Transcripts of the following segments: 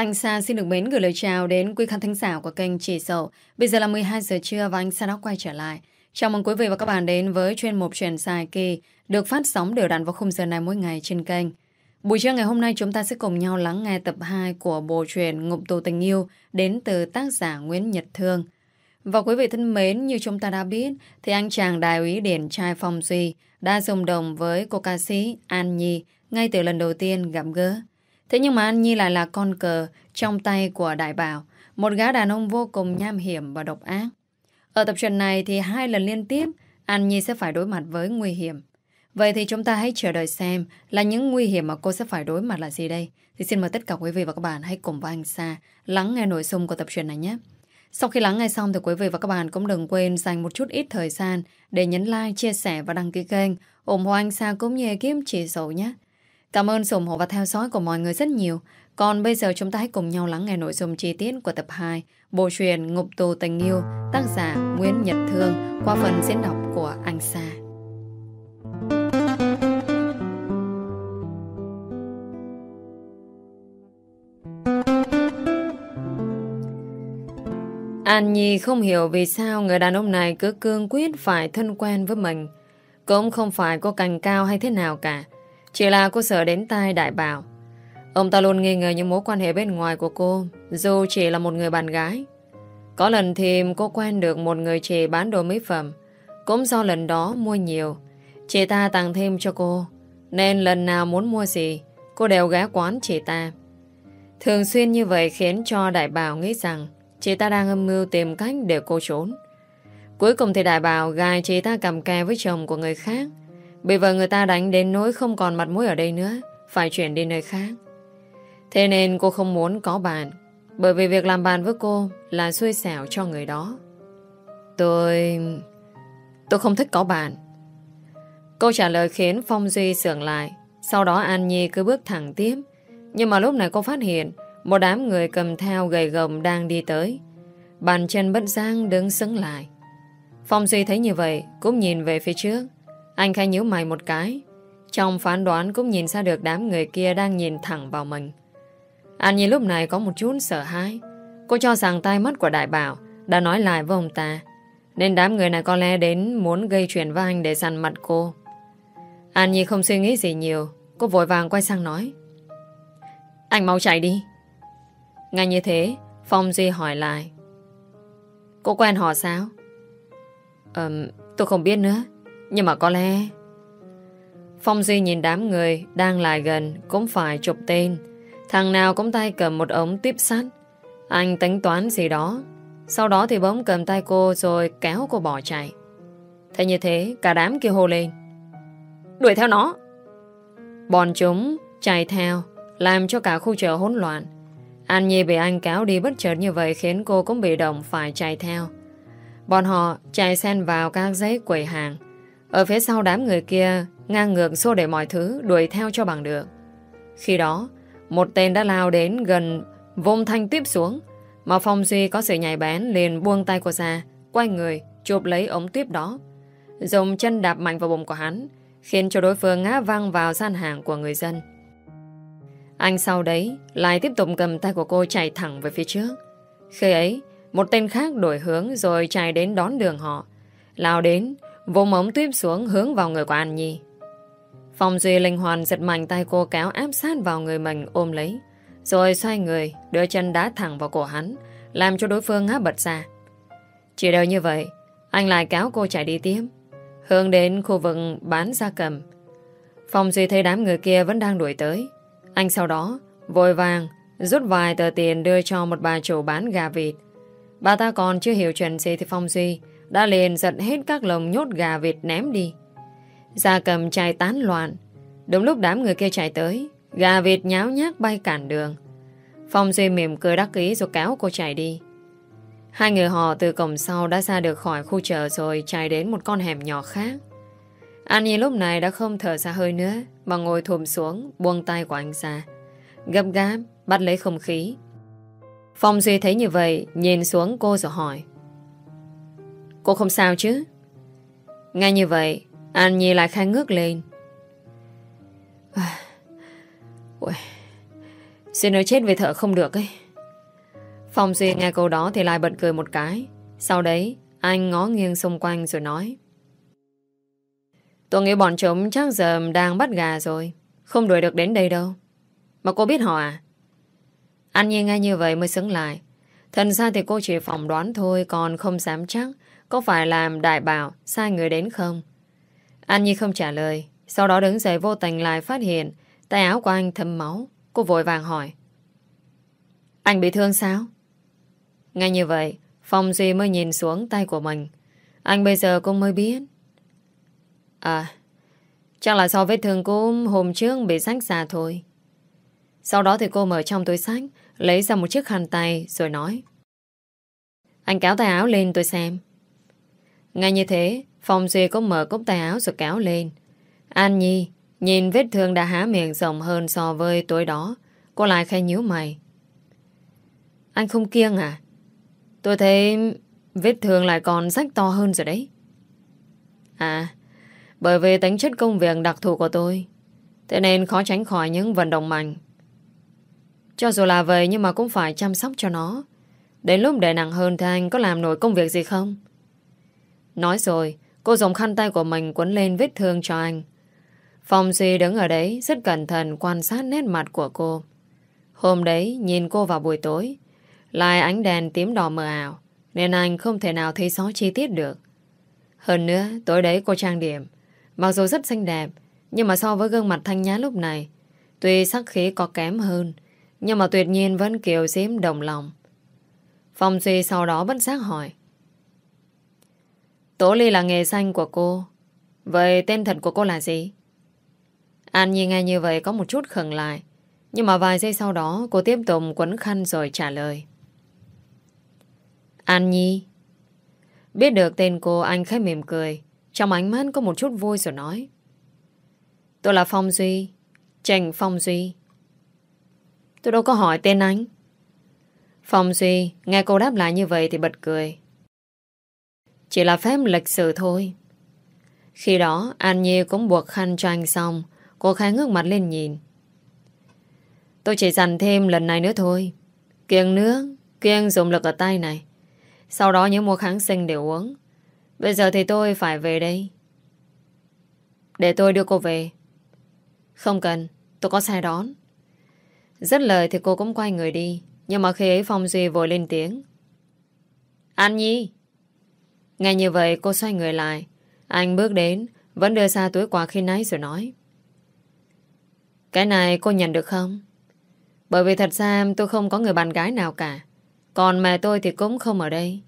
Anh Sa xin được mến gửi lời chào đến quý khán thính giả của kênh Chỉ Sầu. Bây giờ là 12 giờ trưa và anh Sa đã quay trở lại. Chào mừng quý vị và các bạn đến với chuyên mục truyền dài kỳ được phát sóng đều đặn vào khung giờ này mỗi ngày trên kênh. Buổi trưa ngày hôm nay chúng ta sẽ cùng nhau lắng nghe tập 2 của bộ truyện Ngục tù tình yêu đến từ tác giả Nguyễn Nhật Thương. Và quý vị thân mến, như chúng ta đã biết, thì anh chàng đại úy điển trai Phong Duy đã dùng đồng với cô ca sĩ An Nhi ngay từ lần đầu tiên gặp gỡ. Thế nhưng mà anh Nhi lại là con cờ trong tay của Đại Bảo, một gã đàn ông vô cùng nham hiểm và độc ác. Ở tập truyện này thì hai lần liên tiếp An Nhi sẽ phải đối mặt với nguy hiểm. Vậy thì chúng ta hãy chờ đợi xem là những nguy hiểm mà cô sẽ phải đối mặt là gì đây. Thì xin mời tất cả quý vị và các bạn hãy cùng với anh Sa lắng nghe nội dung của tập truyện này nhé. Sau khi lắng nghe xong thì quý vị và các bạn cũng đừng quên dành một chút ít thời gian để nhấn like, chia sẻ và đăng ký kênh, ủng hộ anh Sa cũng như ekip chỉ dấu nhé. Cảm ơn sự ủng hộ và theo dõi của mọi người rất nhiều. Còn bây giờ chúng ta hãy cùng nhau lắng nghe nội dung chi tiết của tập 2 Bộ truyền Ngục tù tình yêu, tác giả Nguyễn Nhật Thương, qua phần diễn đọc của anh Sa. An Nhi không hiểu vì sao người đàn ông này cứ cương quyết phải thân quen với mình. Cũng không phải có cành cao hay thế nào cả. Chỉ là cô sợ đến tai đại bảo. Ông ta luôn nghi ngờ những mối quan hệ bên ngoài của cô, dù chỉ là một người bạn gái. Có lần thì cô quen được một người chị bán đồ mỹ phẩm. Cũng do lần đó mua nhiều. Chị ta tặng thêm cho cô. Nên lần nào muốn mua gì, cô đều ghé quán chị ta. Thường xuyên như vậy khiến cho đại bảo nghĩ rằng chị ta đang âm mưu tìm cách để cô trốn. Cuối cùng thì đại bảo gài chị ta cầm kè với chồng của người khác. Bị vợ người ta đánh đến nỗi không còn mặt mũi ở đây nữa, phải chuyển đi nơi khác. Thế nên cô không muốn có bạn, bởi vì việc làm bạn với cô là xui xẻo cho người đó. Tôi... Tôi không thích có bạn. Câu trả lời khiến Phong Duy sưởng lại. Sau đó An Nhi cứ bước thẳng tiếp. Nhưng mà lúc này cô phát hiện một đám người cầm theo gầy gồng đang đi tới. Bàn chân bất giang đứng sững lại. Phong Duy thấy như vậy cũng nhìn về phía trước. Anh khai nhíu mày một cái. Trong phán đoán cũng nhìn ra được đám người kia đang nhìn thẳng vào mình. Anh nhìn lúc này có một chút sợ hãi. Cô cho rằng tai mắt của đại bảo đã nói lại với ông ta. Nên đám người này có lẽ đến muốn gây chuyện với anh để săn mặt cô. An Nhi không suy nghĩ gì nhiều. Cô vội vàng quay sang nói. Anh mau chạy đi. Ngay như thế, Phong Duy hỏi lại. Cô quen họ sao? Ờm, tôi không biết nữa. Nhưng mà có lẽ... Phong Duy nhìn đám người đang lại gần cũng phải chụp tên. Thằng nào cũng tay cầm một ống tiếp sắt. Anh tính toán gì đó. Sau đó thì bỗng cầm tay cô rồi kéo cô bỏ chạy. Thế như thế, cả đám kia hô lên. Đuổi theo nó! Bọn chúng chạy theo, làm cho cả khu chợ hỗn loạn. An Nhi bị anh kéo đi bất chợt như vậy khiến cô cũng bị động phải chạy theo. Bọn họ chạy xen vào các giấy quầy hàng. Ở phía sau đám người kia ngang ngược xô để mọi thứ đuổi theo cho bằng được. Khi đó, một tên đã lao đến gần vông thanh tiếp xuống. Mà Phong Duy có sự nhảy bén liền buông tay cô ra, quay người, chụp lấy ống tiếp đó. Dùng chân đạp mạnh vào bụng của hắn, khiến cho đối phương ngã văng vào gian hàng của người dân. Anh sau đấy lại tiếp tục cầm tay của cô chạy thẳng về phía trước. Khi ấy, một tên khác đổi hướng rồi chạy đến đón đường họ. Lao đến, vùng ống tuyếp xuống hướng vào người của An Nhi. Phong Duy linh hoàn giật mạnh tay cô kéo áp sát vào người mình ôm lấy. Rồi xoay người, đưa chân đá thẳng vào cổ hắn, làm cho đối phương ngã bật ra. Chỉ đều như vậy, anh lại kéo cô chạy đi tiếp, hướng đến khu vực bán gia cầm. Phong Duy thấy đám người kia vẫn đang đuổi tới. Anh sau đó, vội vàng, rút vài tờ tiền đưa cho một bà chủ bán gà vịt. Bà ta còn chưa hiểu chuyện gì thì Phong Duy đã liền giật hết các lồng nhốt gà vịt ném đi. Gia cầm chạy tán loạn. Đúng lúc đám người kia chạy tới, gà vịt nháo nhác bay cản đường. Phong Duy mỉm cười đắc ý rồi kéo cô chạy đi. Hai người họ từ cổng sau đã ra được khỏi khu chợ rồi chạy đến một con hẻm nhỏ khác. Annie lúc này đã không thở ra hơi nữa mà ngồi thùm xuống buông tay của anh ra. Gấp gáp, bắt lấy không khí. Phong Duy thấy như vậy, nhìn xuống cô rồi hỏi. Cô không sao chứ? Ngay như vậy, An Nhi lại khai ngước lên. Ui, Xin nói chết về thợ không được ấy. Phong Duy nghe câu đó thì lại bật cười một cái. Sau đấy, anh ngó nghiêng xung quanh rồi nói. Tôi nghĩ bọn chúng chắc giờ đang bắt gà rồi. Không đuổi được đến đây đâu. Mà cô biết họ à? Anh Nhi nghe như vậy mới xứng lại. Thật ra thì cô chỉ phỏng đoán thôi còn không dám chắc có phải làm đại bảo sai người đến không. Anh Nhi không trả lời. Sau đó đứng dậy vô tình lại phát hiện tay áo của anh thấm máu. Cô vội vàng hỏi. Anh bị thương sao? Ngay như vậy, Phong Duy mới nhìn xuống tay của mình. Anh bây giờ cũng mới biết. À, chắc là do vết thương cô hôm trước bị sách xà thôi. Sau đó thì cô mở trong túi sách, lấy ra một chiếc khăn tay rồi nói. Anh kéo tay áo lên tôi xem. Ngay như thế, Phong Duy cũng mở cốc tay áo rồi kéo lên. An Nhi nhìn vết thương đã há miệng rộng hơn so với tối đó. Cô lại khai nhíu mày. Anh không kiêng à? Tôi thấy vết thương lại còn rách to hơn rồi đấy. À, bởi vì tính chất công việc đặc thù của tôi, thế nên khó tránh khỏi những vận động mạnh. Cho dù là vậy nhưng mà cũng phải chăm sóc cho nó. Đến lúc để nặng hơn thì anh có làm nổi công việc gì không? Nói rồi, cô dùng khăn tay của mình quấn lên vết thương cho anh. Phong Duy đứng ở đấy rất cẩn thận quan sát nét mặt của cô. Hôm đấy, nhìn cô vào buổi tối, lại ánh đèn tím đỏ mờ ảo, nên anh không thể nào thấy rõ chi tiết được. Hơn nữa, tối đấy cô trang điểm, mặc dù rất xinh đẹp, nhưng mà so với gương mặt thanh nhã lúc này, tuy sắc khí có kém hơn, nhưng mà tuyệt nhiên vẫn kiều diễm đồng lòng. Phong Duy sau đó bất giác hỏi. Tố Ly là nghề xanh của cô. Vậy tên thật của cô là gì? An Nhi nghe như vậy có một chút khẩn lại. Nhưng mà vài giây sau đó, cô tiếp tục quấn khăn rồi trả lời. An Nhi. Biết được tên cô, anh khẽ mỉm cười. Trong ánh mắt có một chút vui rồi nói. Tôi là Phong Duy. Trành Phong Duy. Tôi đâu có hỏi tên anh. Phong Duy, nghe cô đáp lại như vậy thì bật cười. Chỉ là phép lịch sử thôi. Khi đó, An Nhi cũng buộc khăn cho anh xong, Cô khai ngước mặt lên nhìn. Tôi chỉ dành thêm lần này nữa thôi. Kiêng nước, Kiêng dùng lực ở tay này. Sau đó nhớ mua kháng sinh để uống. Bây giờ thì tôi phải về đây. Để tôi đưa cô về. Không cần, Tôi có xe đón. Rất lời thì cô cũng quay người đi, Nhưng mà khi ấy Phong Duy vội lên tiếng. An Nhi! Ngay như vậy, cô xoay người lại. Anh bước đến, Vẫn đưa ra túi quà khi nãy rồi nói. Cái này cô nhận được không? Bởi vì thật ra tôi không có người bạn gái nào cả. Còn mẹ tôi thì cũng không ở đây.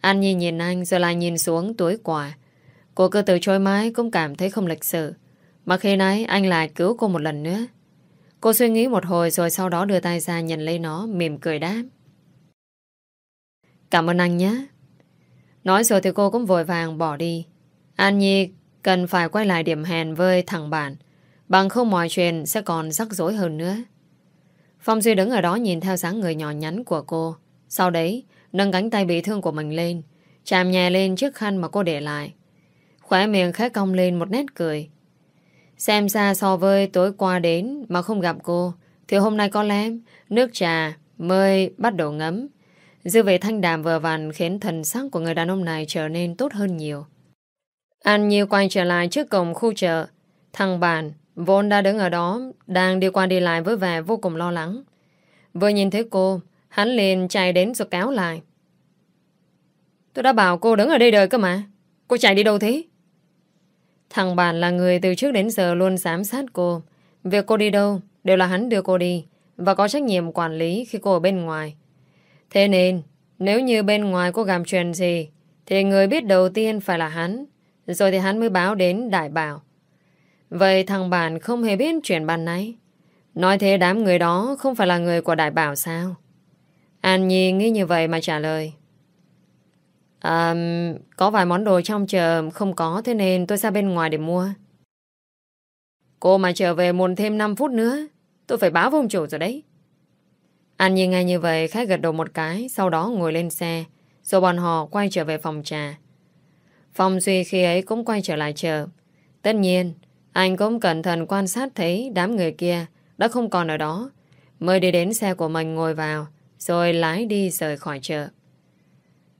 Anh nhìn nhìn anh Rồi lại nhìn xuống túi quà. Cô cứ từ chối mái cũng cảm thấy không lịch sự. Mà khi nãy anh lại cứu cô một lần nữa. Cô suy nghĩ một hồi Rồi sau đó đưa tay ra nhận lấy nó, Mỉm cười đáp. Cảm ơn anh nhé. Nói rồi thì cô cũng vội vàng bỏ đi. An Nhi cần phải quay lại điểm hẹn với thằng bạn. Bằng không mọi chuyện sẽ còn rắc rối hơn nữa. Phong Duy đứng ở đó nhìn theo dáng người nhỏ nhắn của cô. Sau đấy, nâng cánh tay bị thương của mình lên, chạm nhẹ lên chiếc khăn mà cô để lại. Khóe miệng khẽ cong lên một nét cười. Xem ra so với tối qua đến mà không gặp cô, thì hôm nay có lẽ nước trà mới bắt đầu ngấm. Dư vị thanh đàm vừa vặn khiến thần sắc của người đàn ông này trở nên tốt hơn nhiều. An Nhiêu quay trở lại trước cổng khu chợ. Thằng bạn, vốn đã đứng ở đó, đang đi qua đi lại với vẻ vô cùng lo lắng. Vừa nhìn thấy cô, hắn liền chạy đến rồi kéo lại. Tôi đã bảo cô đứng ở đây đợi cơ mà. Cô chạy đi đâu thế? Thằng bạn là người từ trước đến giờ luôn giám sát cô. Việc cô đi đâu đều là hắn đưa cô đi và có trách nhiệm quản lý khi cô ở bên ngoài. Thế nên, nếu như bên ngoài có gặp chuyện gì, thì người biết đầu tiên phải là hắn, rồi thì hắn mới báo đến đại bảo. Vậy thằng bạn không hề biết chuyện bàn này Nói thế đám người đó không phải là người của đại bảo sao? An Nhi nghĩ như vậy mà trả lời. À, có vài món đồ trong chợ không có thế nên tôi ra bên ngoài để mua. Cô mà trở về muộn thêm 5 phút nữa, tôi phải báo với ông chủ rồi đấy. An Nhi nghe như vậy khách gật đầu một cái, Sau đó ngồi lên xe. Rồi bọn họ quay trở về phòng trà. Phong Duy khi ấy cũng quay trở lại chờ Tất nhiên, Anh cũng cẩn thận quan sát thấy Đám người kia đã không còn ở đó. Mới đi đến xe của mình ngồi vào, Rồi lái đi rời khỏi chợ.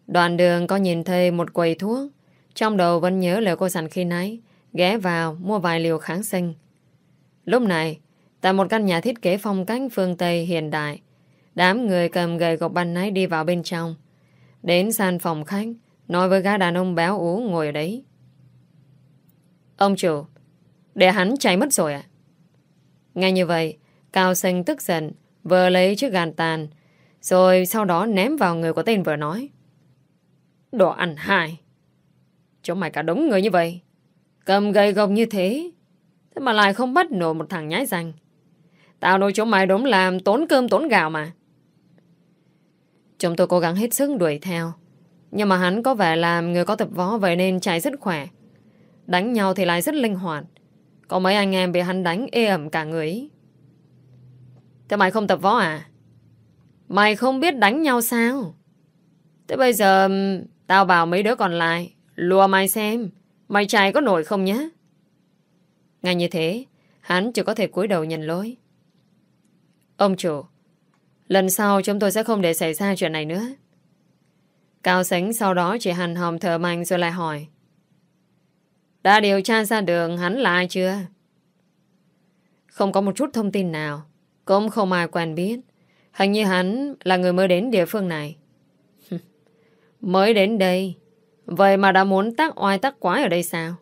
Đoạn đường có nhìn thấy một quầy thuốc. Trong đầu vẫn nhớ lời cô sẵn khi nãy, Ghé vào mua vài liều kháng sinh. Lúc này, Tại một căn nhà thiết kế phong cách phương Tây hiện đại Đám người cầm gầy gộc banh nái đi vào bên trong. Đến sàn phòng khách, Nói với gã đàn ông béo ú ngồi ở đấy. Ông chủ, Để hắn chạy mất rồi à Ngay như vậy, Cao sinh tức giận Vừa lấy chiếc gàn tàn, Rồi sau đó ném vào người của tên vừa nói. Đồ ăn hại Chúng mày cả đống người như vậy, Cầm gầy gộc như thế Thế mà lại không bắt nổi một thằng nhái rằng Tao nói chúng mày đúng làm tốn cơm tốn gạo mà. Chúng tôi cố gắng hết sức đuổi theo. Nhưng mà hắn có vẻ là người có tập võ Vậy nên chạy rất khỏe. Đánh nhau thì lại rất linh hoạt. Có mấy anh em bị hắn đánh ê ẩm cả người Thế mày không tập võ à? Mày không biết đánh nhau sao? Thế bây giờ Tao bảo mấy đứa còn lại, Lùa mày xem, Mày chạy có nổi không nhá? Ngay như thế, Hắn chỉ có thể cúi đầu nhận lỗi. Ông chủ Lần sau chúng tôi sẽ không để xảy ra chuyện này nữa Cao sánh sau đó chỉ hành hòm thở mạnh rồi lại hỏi Đã điều tra ra đường hắn là ai chưa? Không có một chút thông tin nào, Cũng không ai quen biết Hình như hắn là người mới đến địa phương này Mới đến đây, Vậy mà đã muốn tác oai tác quái ở đây sao?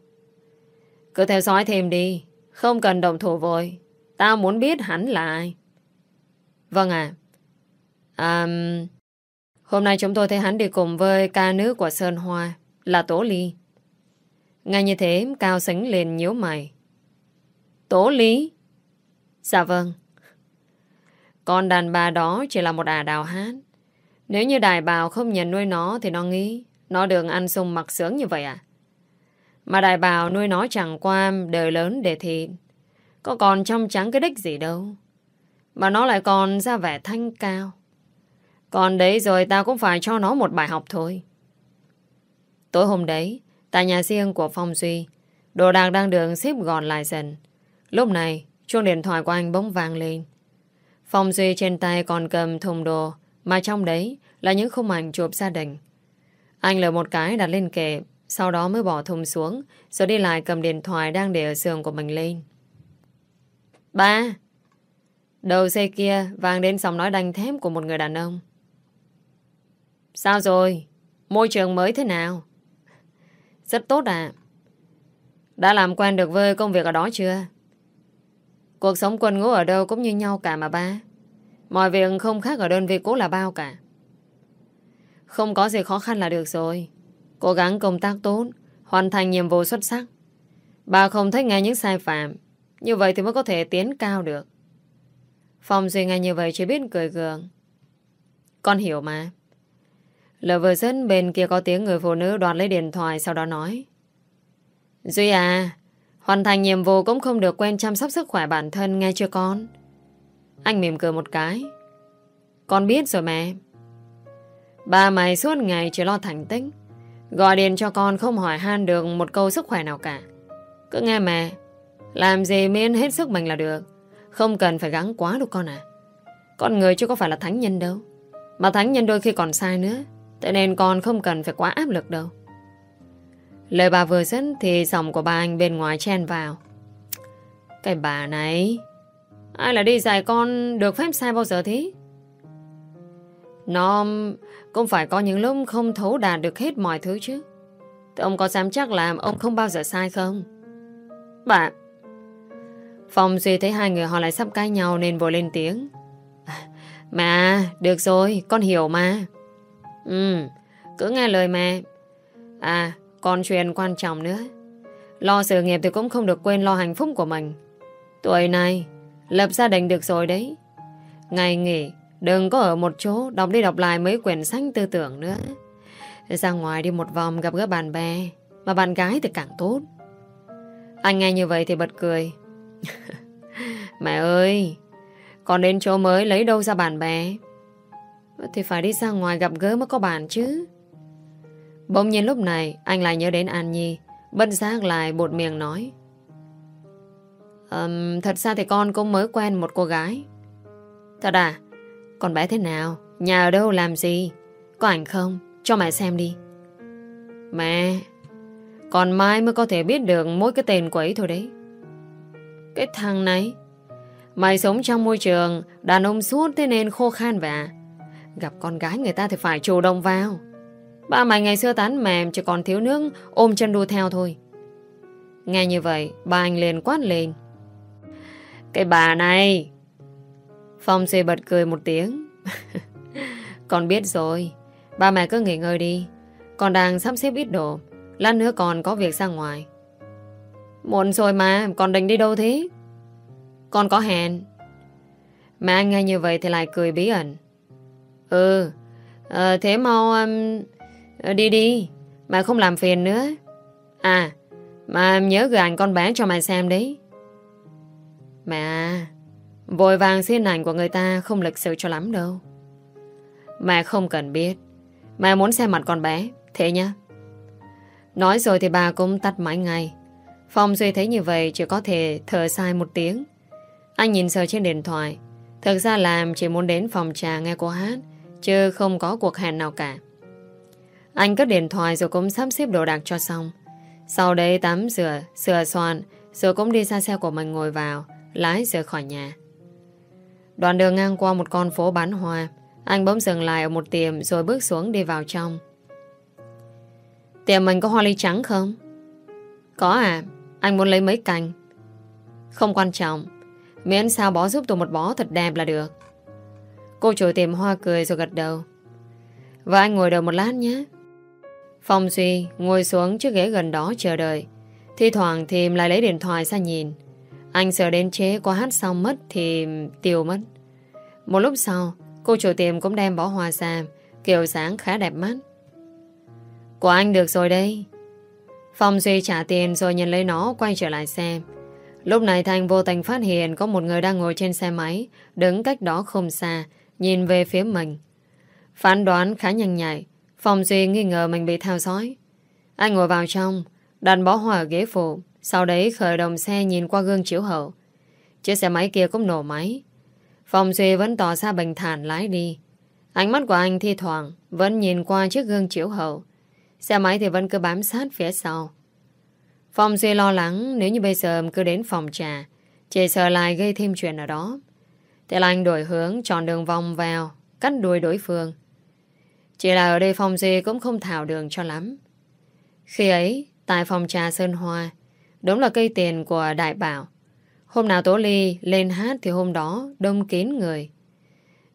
Cứ theo dõi thêm đi, Không cần đồng thủ vội Tao muốn biết hắn là ai Vâng ạ à. Hôm nay chúng tôi thấy hắn đi cùng với ca nữ của Sơn Hoa, Là Tố Ly. Ngay như thế, Cao sánh liền nhíu mày. Tố Ly? Dạ vâng. Con đàn bà đó chỉ là một ả đào hát Nếu như đài bào không nhận nuôi nó Thì nó nghĩ Nó đường ăn sung mặc sướng như vậy à? Mà đài bào nuôi nó chẳng qua Đời lớn để thịt. Có còn trong trắng cái đích gì đâu. Mà nó lại còn ra vẻ thanh cao. Còn đấy rồi ta cũng phải cho nó một bài học thôi. Tối hôm đấy, Tại nhà riêng của Phong Duy, Đồ đạc đang được xếp gọn lại dần. Lúc này, chuông điện thoại của anh bỗng vang lên. Phong Duy trên tay còn cầm thùng đồ, Mà trong đấy là những khung ảnh chụp gia đình. Anh lỡ một cái đặt lên kệ, Sau đó mới bỏ thùng xuống, Rồi đi lại cầm điện thoại đang để ở giường của mình lên. Ba, Đầu xe kia vang đến giọng nói đanh thép của một người đàn ông. Sao rồi? Môi trường mới thế nào? Rất tốt à Đã làm quen được với công việc ở đó chưa? Cuộc sống quân ngũ ở đâu cũng như nhau cả mà ba. Mọi việc không khác ở đơn vị cũ là bao cả. Không có gì khó khăn là được rồi. Cố gắng công tác tốt, Hoàn thành nhiệm vụ xuất sắc. Bà không thích nghe những sai phạm, Như vậy thì mới có thể tiến cao được. Phong Duy nghe như vậy chỉ biết cười gượng. Con hiểu mà. Lời vừa dứt bên kia có tiếng người phụ nữ đoạt lấy điện thoại, sau đó nói. Duy à Hoàn thành nhiệm vụ cũng không được quen chăm sóc sức khỏe bản thân, nghe chưa con? Anh mỉm cười một cái. Con biết rồi mẹ. Ba mày suốt ngày chỉ lo thành tích. Gọi điện cho con không hỏi han được một câu sức khỏe nào cả. Cứ nghe mẹ. Làm gì miễn hết sức mình là được. Không cần phải gắng quá đâu con à. Con người chứ có phải là thánh nhân đâu. Mà thánh nhân đôi khi còn sai nữa. Thế nên con không cần phải quá áp lực đâu Lời bà vừa dứt thì giọng của ba anh bên ngoài chen vào. Cái bà này, ai là đi dạy con được phép sai bao giờ thế? Nó cũng phải có những lúc không thấu đạt được hết mọi thứ chứ. Thế ông có dám chắc là ông không bao giờ sai không? Bà... Phong Duy thấy hai người họ lại sắp cãi nhau nên vội lên tiếng. Mà, được rồi, con hiểu mà. Ừ, cứ nghe lời mẹ. À, còn chuyện quan trọng nữa. Lo sự nghiệp thì cũng không được quên lo hạnh phúc của mình. Tuổi này Lập gia đình được rồi đấy. Ngày nghỉ Đừng có ở một chỗ Đọc đi đọc lại mấy quyển sách tư tưởng nữa. Ra ngoài đi một vòng gặp gỡ bạn bè Mà bạn gái thì càng tốt. Anh nghe như vậy thì bật cười. Mẹ ơi Còn đến chỗ mới lấy đâu ra bạn bè? Thì phải đi ra ngoài gặp gỡ mới có bạn chứ Bỗng nhiên lúc này Anh lại nhớ đến An Nhi Bất giác lại bột miệng nói um, Thật ra thì con cũng mới quen một cô gái Thật à? Con bé thế nào? Nhà ở đâu làm gì? Có ảnh không? Cho mẹ xem đi. Mẹ, còn mai mới có thể biết được mỗi cái tên của ấy thôi đấy. Cái thằng này, mày sống trong môi trường đàn ông suốt thế nên khô khan vậy à? Gặp con gái người ta thì phải chủ động vào. Ba mày ngày xưa tán mềm chỉ còn thiếu nước ôm chân đua theo thôi. Nghe như vậy, ba anh liền quát lên. Cái bà này! Phong xê bật cười một tiếng. con biết rồi. Ba mẹ cứ nghỉ ngơi đi. Con đang sắp xếp ít đồ. Lát nữa còn có việc ra ngoài. Muộn rồi mà, con định đi đâu thế? Con có hẹn. mẹ anh nghe như vậy thì lại cười bí ẩn. Ừ, à, thế mau um, đi đi. Mà không làm phiền nữa. À, mà nhớ gửi ảnh con bé cho mày xem đấy. Mẹ vội vàng xin ảnh của người ta không lịch sự cho lắm đâu. Mẹ không cần biết. Mẹ muốn xem mặt con bé, thế nhá. Nói rồi thì bà cũng tắt máy ngay. Phong Duy thấy như vậy chỉ có thể thở sai một tiếng. Anh nhìn sờ trên điện thoại. Thực ra làm chỉ muốn đến phòng trà nghe cô hát, chứ không có cuộc hẹn nào cả. Anh cất điện thoại rồi cũng sắp xếp đồ đạc cho xong. Sau đấy tắm rửa, sửa soạn, rồi cũng đi xa xe của mình ngồi vào, lái rời khỏi nhà. Đoạn đường ngang qua một con phố bán hoa, anh bỗng dừng lại ở một tiệm rồi bước xuống đi vào trong. Tiệm mình có hoa ly trắng không? Có à, anh muốn lấy mấy cành. Không quan trọng, miễn sao bó giúp tôi một bó thật đẹp là được. Cô chủ tiệm hoa cười rồi gật đầu. Và anh ngồi đợi một lát nhé. Phong Duy ngồi xuống chiếc ghế gần đó chờ đợi. Thi thoảng thì lại lấy điện thoại ra nhìn. Anh sợ đến chế qua hát xong mất thì tiêu mất. Một lúc sau, cô chủ tiệm cũng đem bỏ hoa ra, kiểu sáng khá đẹp mắt. Của anh được rồi đây. Phong Duy trả tiền rồi nhận lấy nó quay trở lại xem. Lúc này Thành vô tình phát hiện có một người đang ngồi trên xe máy, đứng cách đó không xa, nhìn về phía mình. Phán đoán khá nhanh nhạy, Phong Duy nghi ngờ mình bị theo dõi. Anh ngồi vào trong, đặt bó hoa ở ghế phụ, sau đấy khởi động xe nhìn qua gương chiếu hậu. Chiếc xe máy kia cũng nổ máy. Phong Duy vẫn tỏ ra bình thản lái đi. Ánh mắt của anh thi thoảng vẫn nhìn qua chiếc gương chiếu hậu. Xe máy thì vẫn cứ bám sát phía sau. Phong Duy lo lắng nếu như bây giờ cứ đến phòng trà, chỉ sợ lại gây thêm chuyện ở đó. Thế là anh đổi hướng, chọn đường vòng vào, cắt đuôi đối phương. Chỉ là ở đây phòng gì cũng không thảo đường cho lắm. Khi ấy, tại phòng trà Sơn Hoa, đúng là cây tiền của Đại Bảo. Hôm nào Tố Ly lên hát thì hôm đó đông kín người.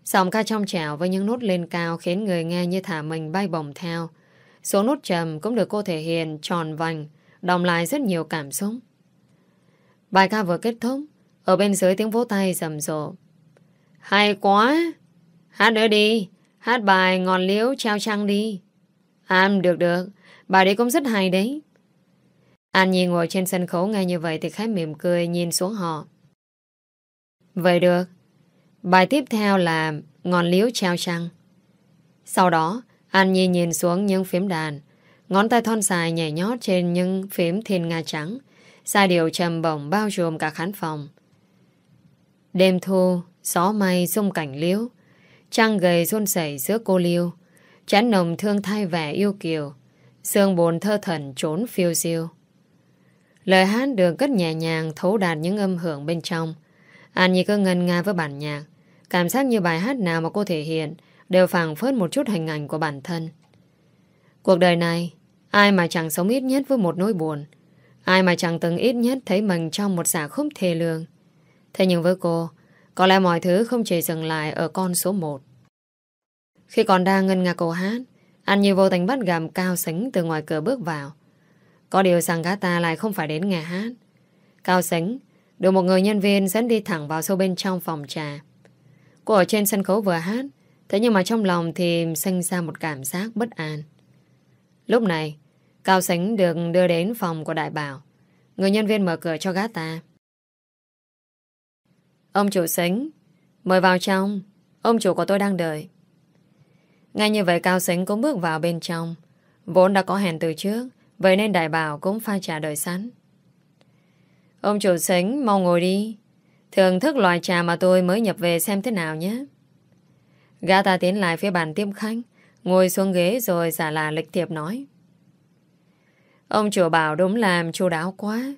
Giọng ca trong trào với những nốt lên cao khiến người nghe như thả mình bay bổng theo. Số nốt trầm cũng được cô thể hiện tròn vành, đồng lại rất nhiều cảm xúc. Bài ca vừa kết thúc, ở bên dưới tiếng vỗ tay rầm rộ. Hay quá! Hát nữa đi! Hát bài ngọn liễu trao trăng đi. À, được được. Bài đấy cũng rất hay đấy. An Nhi ngồi trên sân khấu nghe như vậy thì khá mỉm cười nhìn xuống họ. Vậy được. Bài tiếp theo là ngọn liễu trao trăng. Sau đó, An Nhi nhìn xuống những phím đàn. Ngón tay thon dài nhảy nhót trên những phím thiên nga trắng. Sai điệu trầm bổng bao trùm cả khán phòng. Đêm thu, gió may xung cảnh liễu. Trăng gầy run sẩy giữa cô liêu. Chán nồng thương thay vẻ yêu kiều. Sương bồn thơ thần trốn phiêu diêu. Lời hát được cất nhẹ nhàng Thấu đạt những âm hưởng bên trong. An Nhi cứ ngân nga với bản nhạc. Cảm giác như bài hát nào mà cô thể hiện Đều phảng phớt một chút hình ảnh của bản thân. Cuộc đời này, Ai mà chẳng sống ít nhất với một nỗi buồn? Ai mà chẳng từng ít nhất Thấy mình trong một giả khúc thê lương? Thế nhưng với cô có lẽ mọi thứ không chỉ dừng lại ở con số 1. Khi còn đang ngân nga câu hát, anh như vô tình bắt gặp Cao Sánh từ ngoài cửa bước vào. Có điều rằng gã ta lại không phải đến nghe hát. Cao Sánh được một người nhân viên dẫn đi thẳng vào sâu bên trong phòng trà. Cô ở trên sân khấu vừa hát, thế nhưng mà trong lòng thì sinh ra một cảm giác bất an. Lúc này, Cao Sánh được đưa đến phòng của đại bảo. Người nhân viên mở cửa cho gã ta. Ông chủ xính Mời vào trong Ông chủ của tôi đang đợi Ngay như vậy Cao Sính cũng bước vào bên trong Vốn đã có hẹn từ trước Vậy nên đại bảo cũng pha trà đợi sẵn Ông chủ sánh mau ngồi đi Thưởng thức loại trà mà tôi mới nhập về xem thế nào nhé. Gã ta tiến lại phía bàn tiếp khách, ngồi xuống ghế rồi giả là lịch thiệp nói. Ông chủ bảo đúng làm chu đáo quá.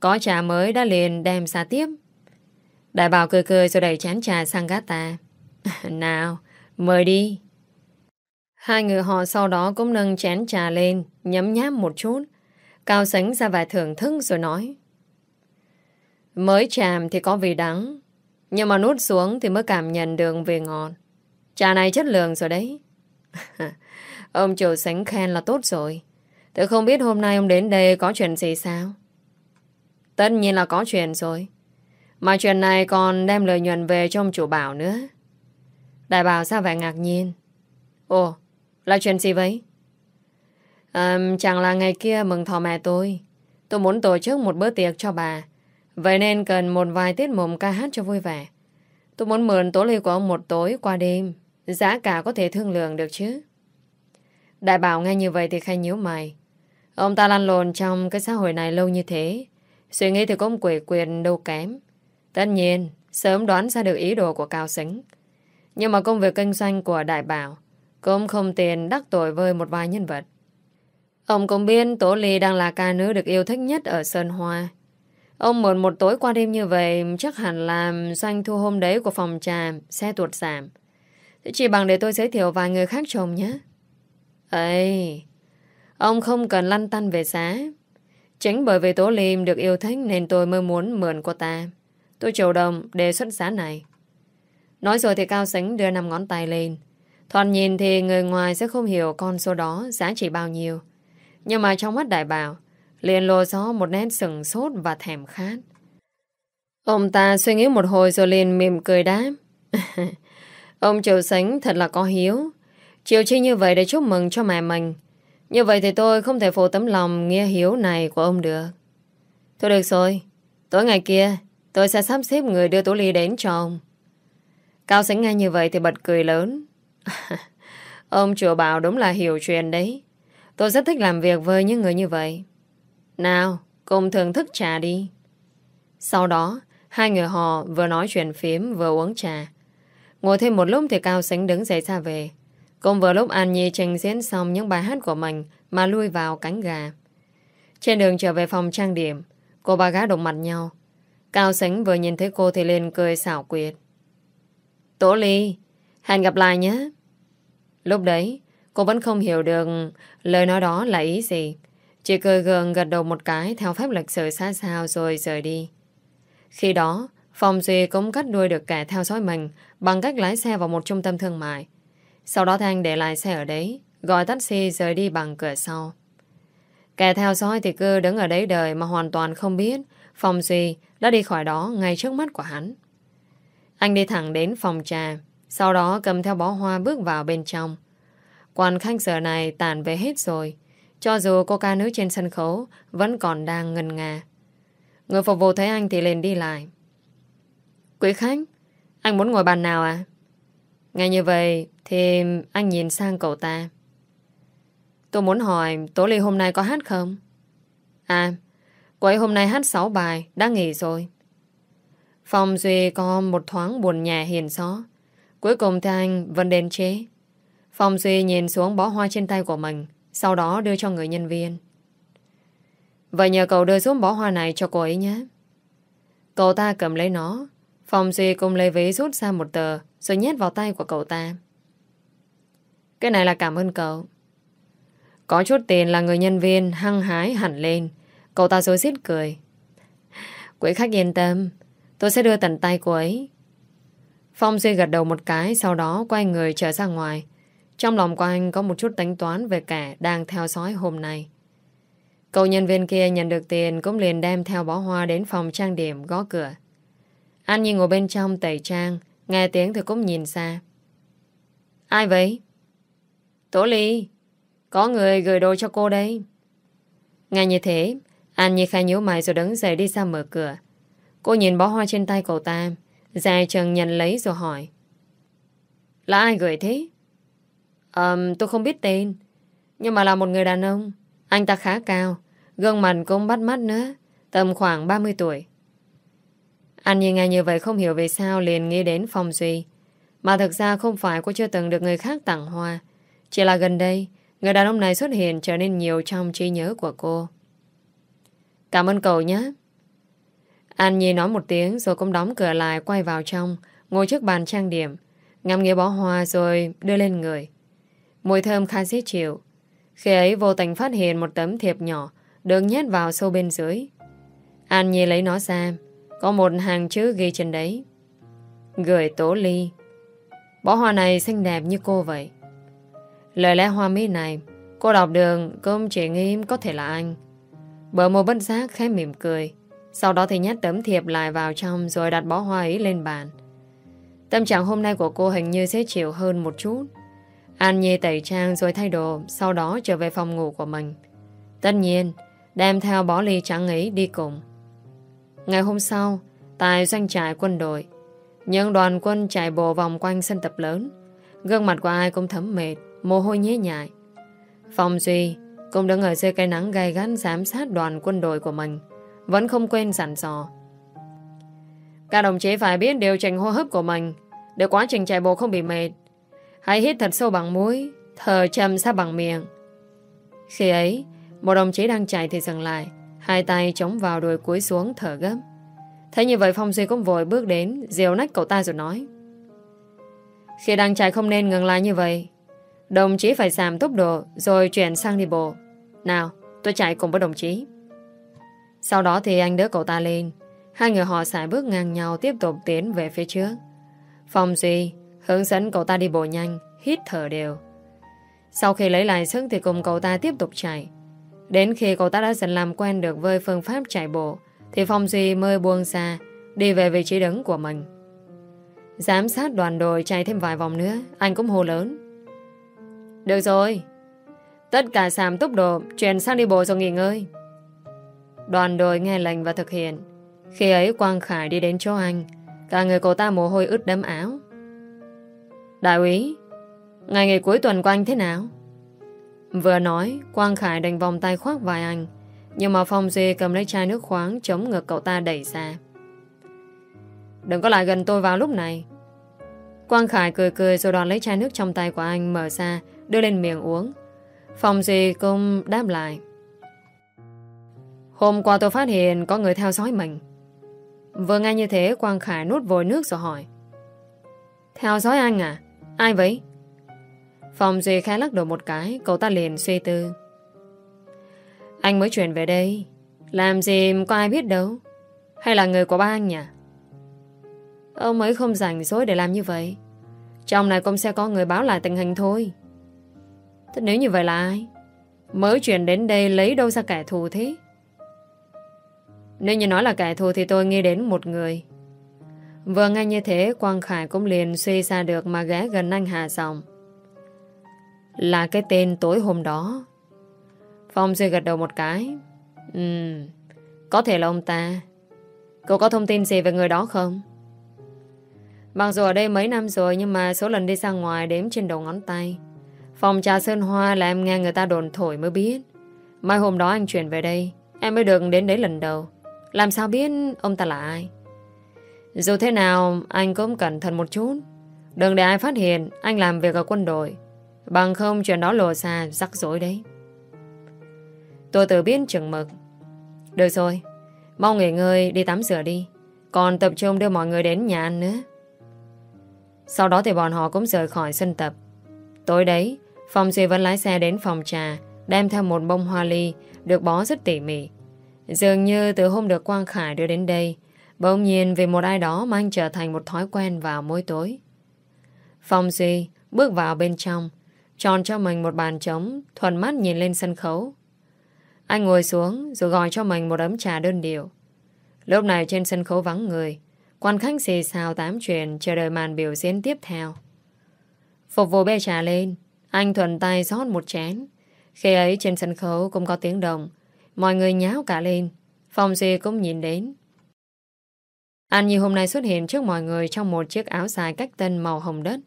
Có trà mới đã liền đem ra tiếp. Đại bảo cười cười rồi đẩy chán trà sang gác ta. nào, mời đi. Hai người họ sau đó cũng nâng chén trà lên, nhấm nháp một chút. Cao sánh ra vài thưởng thức rồi nói. Mới chàm thì có vị đắng, nhưng mà nút xuống thì mới cảm nhận được vị ngọt. Trà này chất lượng rồi đấy. ông chủ sánh khen là tốt rồi. Tôi không biết hôm nay ông đến đây có chuyện gì sao? Tất nhiên là có chuyện rồi. Mà chuyện này còn đem lợi nhuận về cho ông chủ bảo nữa. Đại bảo sao vẻ ngạc nhiên? Ồ, là chuyện gì vậy? À, chẳng là ngày kia mừng thọ mẹ tôi. Tôi muốn tổ chức một bữa tiệc cho bà. Vậy nên cần một vài tiết mục ca hát cho vui vẻ. Tôi muốn mượn tố ly của ông một tối qua đêm. Giá cả có thể thương lượng được chứ. Đại bảo nghe như vậy thì khai nhíu mày. Ông ta lăn lộn trong cái xã hội này lâu như thế. Suy nghĩ thì cũng quỷ quyền đâu kém. Tất nhiên, sớm đoán ra được ý đồ của Cao Sính. Nhưng mà công việc kinh doanh của Đại Bảo cũng không tiền đắc tội với một vài nhân vật. Ông cũng biết Tố Ly đang là ca nữ được yêu thích nhất ở Sơn Hoa. Ông mượn một tối qua đêm như vậy chắc hẳn là doanh thu hôm đấy của phòng trà sẽ tuột giảm. Chỉ bằng để tôi giới thiệu vài người khác chồng nhé. Ê, ông không cần lăn tăn về giá. Chính bởi vì Tố Ly được yêu thích nên tôi mới muốn mượn cô ta. Tôi chủ động đề xuất giá này. Nói rồi thì Cao Sánh đưa năm ngón tay lên. Thoạt nhìn thì người ngoài sẽ không hiểu con số đó giá trị bao nhiêu. Nhưng mà trong mắt đại bảo, liền lộ gió một nét sừng sốt và thèm khát. Ông ta suy nghĩ một hồi rồi liền mỉm cười đáp. ông Triều Sánh thật là có hiếu. Chiều chi như vậy để chúc mừng cho mẹ mình. Như vậy thì tôi không thể phụ tấm lòng nghe hiếu này của ông được. Thôi được rồi. Tối ngày kia, tôi sẽ sắp xếp người đưa Tú Ly đến cho ông. Cao Sánh nghe như vậy thì bật cười lớn. ông chùa bảo đúng là hiểu chuyện đấy. Tôi rất thích làm việc với những người như vậy. Nào, cùng thưởng thức trà đi. Sau đó, hai người họ vừa nói chuyện phím vừa uống trà. Ngồi thêm một lúc thì Cao Sánh đứng dậy ra về. Cùng vừa lúc An Nhi trình diễn xong những bài hát của mình mà lui vào cánh gà. Trên đường trở về phòng trang điểm, cô ba gái đụng mặt nhau. Cao Sánh vừa nhìn thấy cô thì lên cười xảo quyệt. Tố Ly, hẹn gặp lại nhé. Lúc đấy, cô vẫn không hiểu được lời nói đó là ý gì. Chỉ cười gượng gật đầu một cái theo phép lịch sử xa sao rồi rời đi. Khi đó, Phong Duy cũng cắt đuôi được kẻ theo dõi mình bằng cách lái xe vào một trung tâm thương mại. Sau đó Thanh để lại xe ở đấy, gọi taxi rời đi bằng cửa sau. Kẻ theo dõi thì cứ đứng ở đấy đời mà hoàn toàn không biết Phong Duy đã đi khỏi đó ngay trước mắt của hắn. Anh đi thẳng đến phòng trà, sau đó cầm theo bó hoa bước vào bên trong. Quan khách giờ này tàn về hết rồi, cho dù cô ca nữ trên sân khấu vẫn còn đang ngần ngà. Người phục vụ thấy anh thì lên đi lại. Quý khách, anh muốn ngồi bàn nào à? Ngay như vậy thì anh nhìn sang cậu ta. Tôi muốn hỏi Tố Ly hôm nay có hát không? À, cô ấy hôm nay hát 6 bài, đã nghỉ rồi. Phong Duy có một thoáng buồn nhà hiền xó. Cuối cùng thì anh vẫn đến chế. Phong Duy nhìn xuống bó hoa trên tay của mình, sau đó đưa cho người nhân viên. Vậy nhờ cậu đưa xuống bó hoa này cho cô ấy nhé. Cậu ta cầm lấy nó. Phong Duy cùng lấy ví rút ra một tờ rồi nhét vào tay của cậu ta. Cái này là cảm ơn cậu. Có chút tiền là người nhân viên hăng hái hẳn lên. Cậu ta dối giết cười. Quý khách yên tâm, tôi sẽ đưa tận tay cô ấy. Phong Duy gật đầu một cái, sau đó quay người trở ra ngoài. Trong lòng của anh có một chút tính toán về kẻ đang theo dõi hôm nay. Cậu nhân viên kia nhận được tiền cũng liền đem theo bó hoa đến phòng trang điểm gõ cửa. Anh nhìn ngồi bên trong tẩy trang, nghe tiếng thì cũng nhìn xa. Ai vậy? Tố Ly, có người gửi đồ cho cô đây. Nghe như thế, An Nhi khai nhíu mày rồi đứng dậy đi ra mở cửa. Cô nhìn bó hoa trên tay cậu ta, dài chừng nhận lấy rồi hỏi. Là ai gửi thế? Um, tôi không biết tên, nhưng mà là một người đàn ông. Anh ta khá cao, gương mặt cũng bắt mắt nữa, tầm khoảng 30 tuổi. An Nhi nghe như vậy không hiểu vì sao liền nghĩ đến Phong Duy. Mà thực ra không phải cô chưa từng được người khác tặng hoa. Chỉ là gần đây, người đàn ông này xuất hiện trở nên nhiều trong trí nhớ của cô. Cảm ơn cậu nhé. An Nhi nói một tiếng rồi cũng đóng cửa lại quay vào trong, ngồi trước bàn trang điểm, ngắm nghĩa bó hoa rồi đưa lên người. Mùi thơm khá dễ chịu. Khi ấy vô tình phát hiện một tấm thiệp nhỏ được nhét vào sâu bên dưới. An Nhi lấy nó ra, có một hàng chữ ghi trên đấy. Gửi Tố Ly. Bó hoa này xinh đẹp như cô vậy. Lời lẽ hoa mỹ này, cô đọc đường cũng chỉ nghĩ có thể là anh. Bờ môi bất giác khẽ mỉm cười. Sau đó thì nhét tấm thiệp lại vào trong rồi đặt bó hoa ấy lên bàn. Tâm trạng hôm nay của cô hình như sẽ chịu hơn một chút. An Nhi tẩy trang rồi thay đồ, sau đó trở về phòng ngủ của mình. Tất nhiên, đem theo bó ly trắng ấy đi cùng. Ngày hôm sau, tại doanh trại quân đội, những đoàn quân chạy bộ vòng quanh sân tập lớn. Gương mặt của ai cũng thấm mệt, mồ hôi nhễ nhại. phòng Duy cũng đứng ở dưới cây nắng gai gắt giám sát đoàn quân đội của mình. Vẫn không quên dặn dò. Các đồng chí phải biết điều chỉnh hô hấp của mình để quá trình chạy bộ không bị mệt. Hãy hít thật sâu bằng mũi, thở chậm ra bằng miệng. Khi ấy, một đồng chí đang chạy thì dừng lại, hai tay chống vào đuôi cuối xuống thở gấp. Thấy như vậy Phong Duy cũng vội bước đến, diều nách cậu ta rồi nói. Khi đang chạy không nên ngừng lại như vậy. Đồng chí phải giảm tốc độ rồi chuyển sang đi bộ. Nào, tôi chạy cùng với đồng chí. Sau đó thì anh đỡ cậu ta lên. Hai người họ xài bước ngang nhau tiếp tục tiến về phía trước. Phong Duy hướng dẫn cậu ta đi bộ nhanh, hít thở đều. Sau khi lấy lại sức thì cùng cậu ta tiếp tục chạy. Đến khi cậu ta đã dần làm quen được với phương pháp chạy bộ, thì Phong Duy mới buông ra đi về vị trí đứng của mình. Giám sát đoàn đội chạy thêm vài vòng nữa, anh cũng hô lớn. Được rồi, tất cả giảm túc độ, chuyển sang đi bộ rồi nghỉ ngơi. Đoàn đội nghe lệnh và thực hiện. Khi ấy Quang Khải đi đến chỗ anh, cả người cậu ta mồ hôi ướt đẫm áo. Đại úy, ngày nghỉ cuối tuần của anh thế nào? Vừa nói, Quang Khải đành vòng tay khoác vai anh, nhưng mà Phong Duy cầm lấy chai nước khoáng chống ngực cậu ta đẩy ra. Đừng có lại gần tôi vào lúc này. Quang Khải cười cười rồi đoàn lấy chai nước trong tay của anh mở ra, đưa lên miệng uống. Phòng Duy cũng đáp lại. Hôm qua tôi phát hiện có người theo dõi mình. Vừa nghe như thế, Quang Khải nuốt vội nước rồi hỏi. Theo dõi anh à? Ai vậy? Phòng Duy khẽ lắc đầu một cái, cậu ta liền suy tư. Anh mới chuyển về đây Làm gì có ai biết đâu Hay là người của ba anh nhỉ Ông ấy không rảnh rỗi để làm như vậy Trong này cũng sẽ có người báo lại tình hình thôi Thế nếu như vậy là ai Mới chuyển đến đây lấy đâu ra kẻ thù thế Nếu như nói là kẻ thù Thì tôi nghĩ đến một người Vừa nghe như thế Quang Khải cũng liền suy ra được Mà ghé gần anh Hà Dòng Là cái tên tối hôm đó Phong Duy gật đầu một cái. Ừm, có thể là ông ta. Cậu có thông tin gì về người đó không? Mặc dù ở đây mấy năm rồi nhưng mà số lần đi ra ngoài đếm trên đầu ngón tay. Phòng trà Sơn Hoa là em nghe người ta đồn thổi mới biết. Mai hôm đó anh chuyển về đây, em mới được đến đấy lần đầu. Làm sao biết ông ta là ai? Dù thế nào, anh cũng cẩn thận một chút. Đừng để ai phát hiện anh làm việc ở quân đội. Bằng không chuyện đó lộ xa rắc rối đấy. Tôi tự biết chừng mực Được rồi mau nghỉ ngơi đi tắm rửa đi Còn tập trung đưa mọi người đến nhà ăn nữa Sau đó thì bọn họ cũng rời khỏi sân tập Tối đấy Phong Duy vẫn lái xe đến phòng trà Đem theo một bông hoa ly Được bó rất tỉ mỉ Dường như từ hôm được Quang Khải đưa đến đây Bỗng nhiên vì một ai đó Mà anh trở thành một thói quen vào mỗi tối Phong Duy bước vào bên trong Chọn cho mình một bàn trống Thuần mắt nhìn lên sân khấu anh ngồi xuống rồi gọi cho mình một ấm trà đơn điệu. Lúc này trên sân khấu vắng người, quan khách xì xào tám chuyện chờ đợi màn biểu diễn tiếp theo. Phục vụ bê trà lên, anh thuần tay rót một chén. Khi ấy trên sân khấu cũng có tiếng động, mọi người nháo cả lên. Phong Duy cũng nhìn đến. Anh như hôm nay xuất hiện trước mọi người trong một chiếc áo dài cách tân màu hồng đất.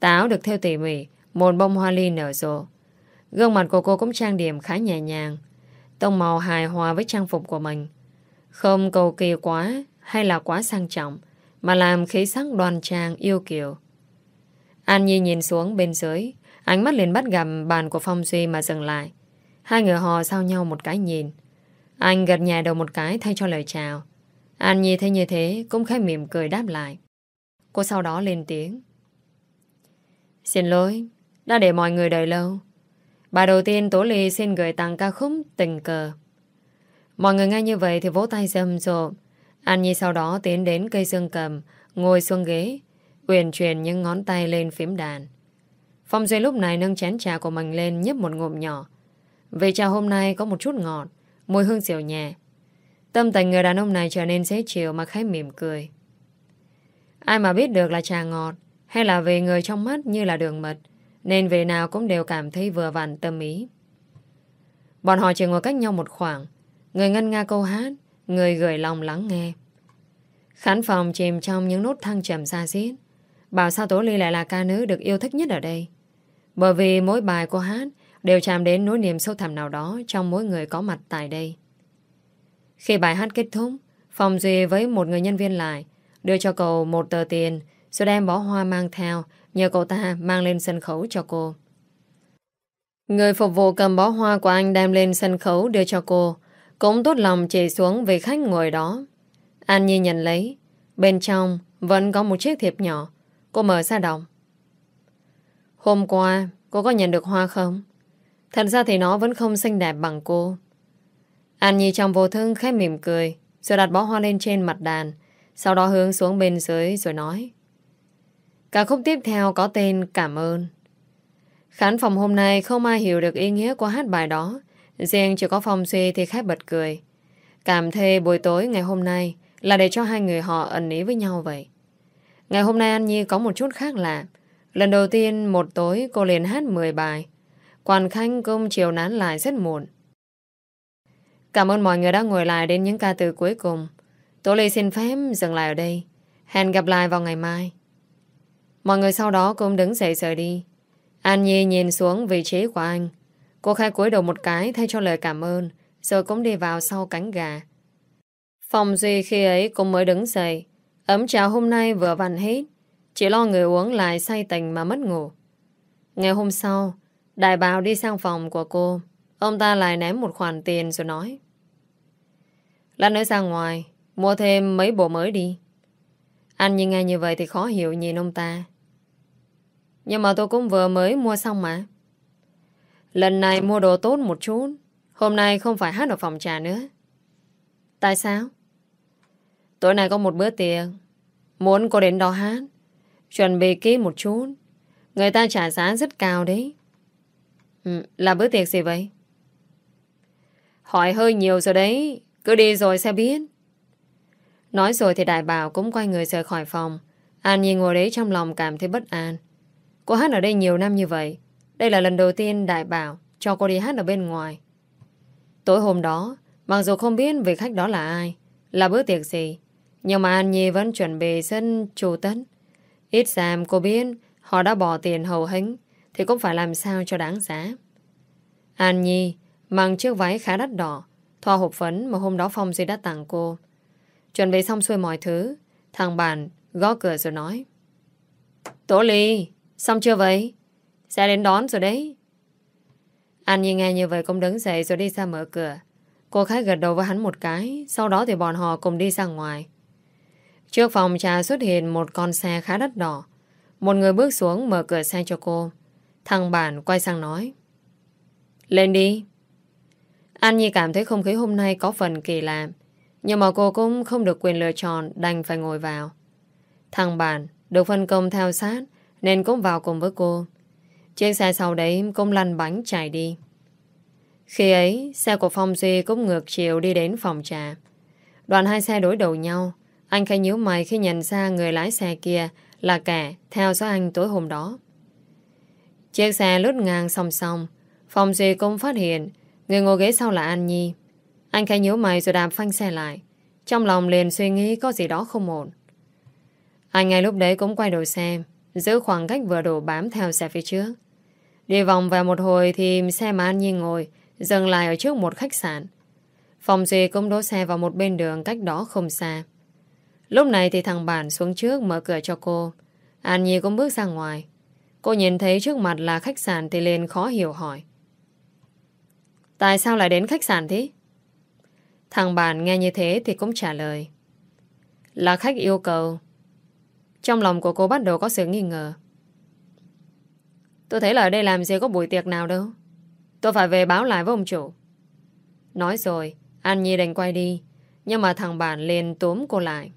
táo được theo tỉ mỉ, một bông hoa ly nở rộ. Gương mặt của cô cũng trang điểm khá nhẹ nhàng, Tông màu hài hòa với trang phục của mình Không cầu kỳ quá hay là quá sang trọng mà làm khí sắc đoan trang yêu kiều. An Nhi nhìn xuống bên dưới Ánh mắt liền bắt gặp bàn của Phong Duy mà dừng lại. Hai người họ sau nhau một cái nhìn. Anh gật nhẹ đầu một cái thay cho lời chào. An Nhi thấy như thế Cũng khẽ mỉm cười đáp lại. Cô sau đó lên tiếng. Xin lỗi, Đã để mọi người đợi lâu. Bài đầu tiên Tố Ly xin gửi tặng ca khúc Tình cờ. Mọi người nghe như vậy thì vỗ tay rầm rộ. An Nhi sau đó tiến đến cây dương cầm, Ngồi xuống ghế, Uyển chuyển những ngón tay lên phím đàn. Phong Duy lúc này nâng chén trà của mình lên nhấp một ngụm nhỏ. Vì trà hôm nay có một chút ngọt, Mùi hương dịu nhẹ. Tâm tình người đàn ông này trở nên dễ chịu Mà khẽ mỉm cười. Ai mà biết được là trà ngọt Hay là vì người trong mắt như là đường mật, Nên về nào cũng đều cảm thấy vừa vặn tâm ý. Bọn họ chỉ ngồi cách nhau một khoảng, Người ngân nga câu hát, Người gửi lòng lắng nghe. Khán phòng chìm trong những nốt thăng trầm xa xít Bảo sao Tố Ly lại là ca nữ được yêu thích nhất ở đây? Bởi vì mỗi bài cô hát Đều chạm đến nỗi niềm sâu thẳm nào đó Trong mỗi người có mặt tại đây. Khi bài hát kết thúc Phòng Duy với một người nhân viên lại Đưa cho cậu một tờ tiền Rồi đem bó hoa mang theo Nhờ cậu ta mang lên sân khấu cho cô. Người phục vụ cầm bó hoa của anh đem lên sân khấu đưa cho cô. Cũng tốt lòng chỉ xuống về khách ngồi đó. An Nhi nhận lấy. Bên trong vẫn có một chiếc thiệp nhỏ. Cô mở ra đọc. Hôm qua, cô có nhận được hoa không? Thật ra thì nó vẫn không xinh đẹp bằng cô. An Nhi trong vô thương khép mỉm cười, Rồi đặt bó hoa lên trên mặt đàn, Sau đó hướng xuống bên dưới rồi nói. Cả khúc tiếp theo có tên Cảm ơn. Khán phòng hôm nay không ai hiểu được ý nghĩa của hát bài đó. Riêng chỉ có Phong suy thì khép bật cười. Cảm thề buổi tối ngày hôm nay Là để cho hai người họ ẩn ý với nhau vậy. Ngày hôm nay An Nhi có một chút khác lạ. Lần đầu tiên một tối cô liền hát 10 bài. Quản khanh công chiều nán lại rất muộn. Cảm ơn mọi người đã ngồi lại đến những ca từ cuối cùng. Tố Lê xin phép dừng lại ở đây. Hẹn gặp lại vào ngày mai. Mọi người sau đó cũng đứng dậy rời đi. An Nhi nhìn xuống vị trí của anh. Cô khai cúi đầu một cái thay cho lời cảm ơn, rồi cũng đi vào sau cánh gà. Phòng Duy khi ấy cũng mới đứng dậy, Ấm trà hôm nay vừa vặn hết chỉ lo người uống lại say tình mà mất ngủ. Ngày hôm sau, Đại bào đi sang phòng của cô. Ông ta lại ném một khoản tiền rồi nói, Lát nữa ra ngoài, Mua thêm mấy bộ mới đi. Anh nhìn nghe như vậy thì khó hiểu nhìn ông ta. Nhưng mà tôi cũng vừa mới mua xong mà. Lần này mua đồ tốt một chút, Hôm nay không phải hát ở phòng trà nữa. Tại sao? Tối nay có một bữa tiệc, Muốn cô đến đó hát. Chuẩn bị kỹ một chút. Người ta trả giá rất cao đấy. Ừ, Là bữa tiệc gì vậy? Hỏi hơi nhiều rồi đấy. Cứ đi rồi sẽ biết. Nói rồi thì đại bảo cũng quay người rời khỏi phòng. An Nhi ngồi đấy trong lòng cảm thấy bất an. Cô hát ở đây nhiều năm như vậy. Đây là lần đầu tiên đại bảo Cho cô đi hát ở bên ngoài. Tối hôm đó Mặc dù không biết vị khách đó là ai Là bữa tiệc gì nhưng mà An Nhi vẫn chuẩn bị sân chủ tấn. Ít giảm cô biết, họ đã bỏ tiền hầu hính thì cũng phải làm sao cho đáng giá. An Nhi mang chiếc váy khá đắt đỏ, thoa hộp phấn mà hôm đó Phong Duy đã tặng cô. Chuẩn bị xong xuôi mọi thứ, thằng bạn gõ cửa rồi nói Tổ Ly, xong chưa vậy? Sẽ đến đón rồi đấy. An Nhi nghe như vậy cũng đứng dậy rồi đi ra mở cửa. Cô khách gật đầu với hắn một cái, Sau đó thì bọn họ cùng đi ra ngoài Trước phòng trà xuất hiện một con xe khá đắt đỏ. Một người bước xuống mở cửa xe cho cô. Thằng bản quay sang nói. Lên đi. An Nhi cảm thấy không khí hôm nay có phần kỳ lạ. Nhưng mà cô cũng không được quyền lựa chọn đành phải ngồi vào. Thằng bản được phân công theo sát nên cũng vào cùng với cô. Chiếc xe sau đấy cũng lăn bánh chạy đi. Khi ấy, xe của Phong Duy cũng ngược chiều đi đến phòng trà. Đoàn hai xe đối đầu nhau. Anh khai nhíu mày khi nhận ra người lái xe kia là kẻ theo dõi anh tối hôm đó. Chiếc xe lướt ngang song song. Phòng Duy cũng phát hiện người ngồi ghế sau là An Nhi. Anh khai nhíu mày rồi đạp phanh xe lại. Trong lòng liền suy nghĩ có gì đó không ổn. Anh ngay lúc đấy cũng quay đầu xe, giữ khoảng cách vừa đủ bám theo xe phía trước. Đi vòng vào một hồi thì xe mà An Nhi ngồi dừng lại ở trước một khách sạn. Phòng Duy cũng đỗ xe vào một bên đường cách đó không xa. Lúc này thì thằng bản xuống trước mở cửa cho cô. An Nhi cũng bước ra ngoài. Cô nhìn thấy trước mặt là khách sạn thì liền khó hiểu hỏi. Tại sao lại đến khách sạn thế? Thằng bạn nghe như thế thì cũng trả lời. Là khách yêu cầu. Trong lòng của cô bắt đầu có sự nghi ngờ. Tôi thấy là ở đây làm gì có buổi tiệc nào đâu. Tôi phải về báo lại với ông chủ. Nói rồi, An Nhi đành quay đi. Nhưng mà thằng bạn liền túm cô lại.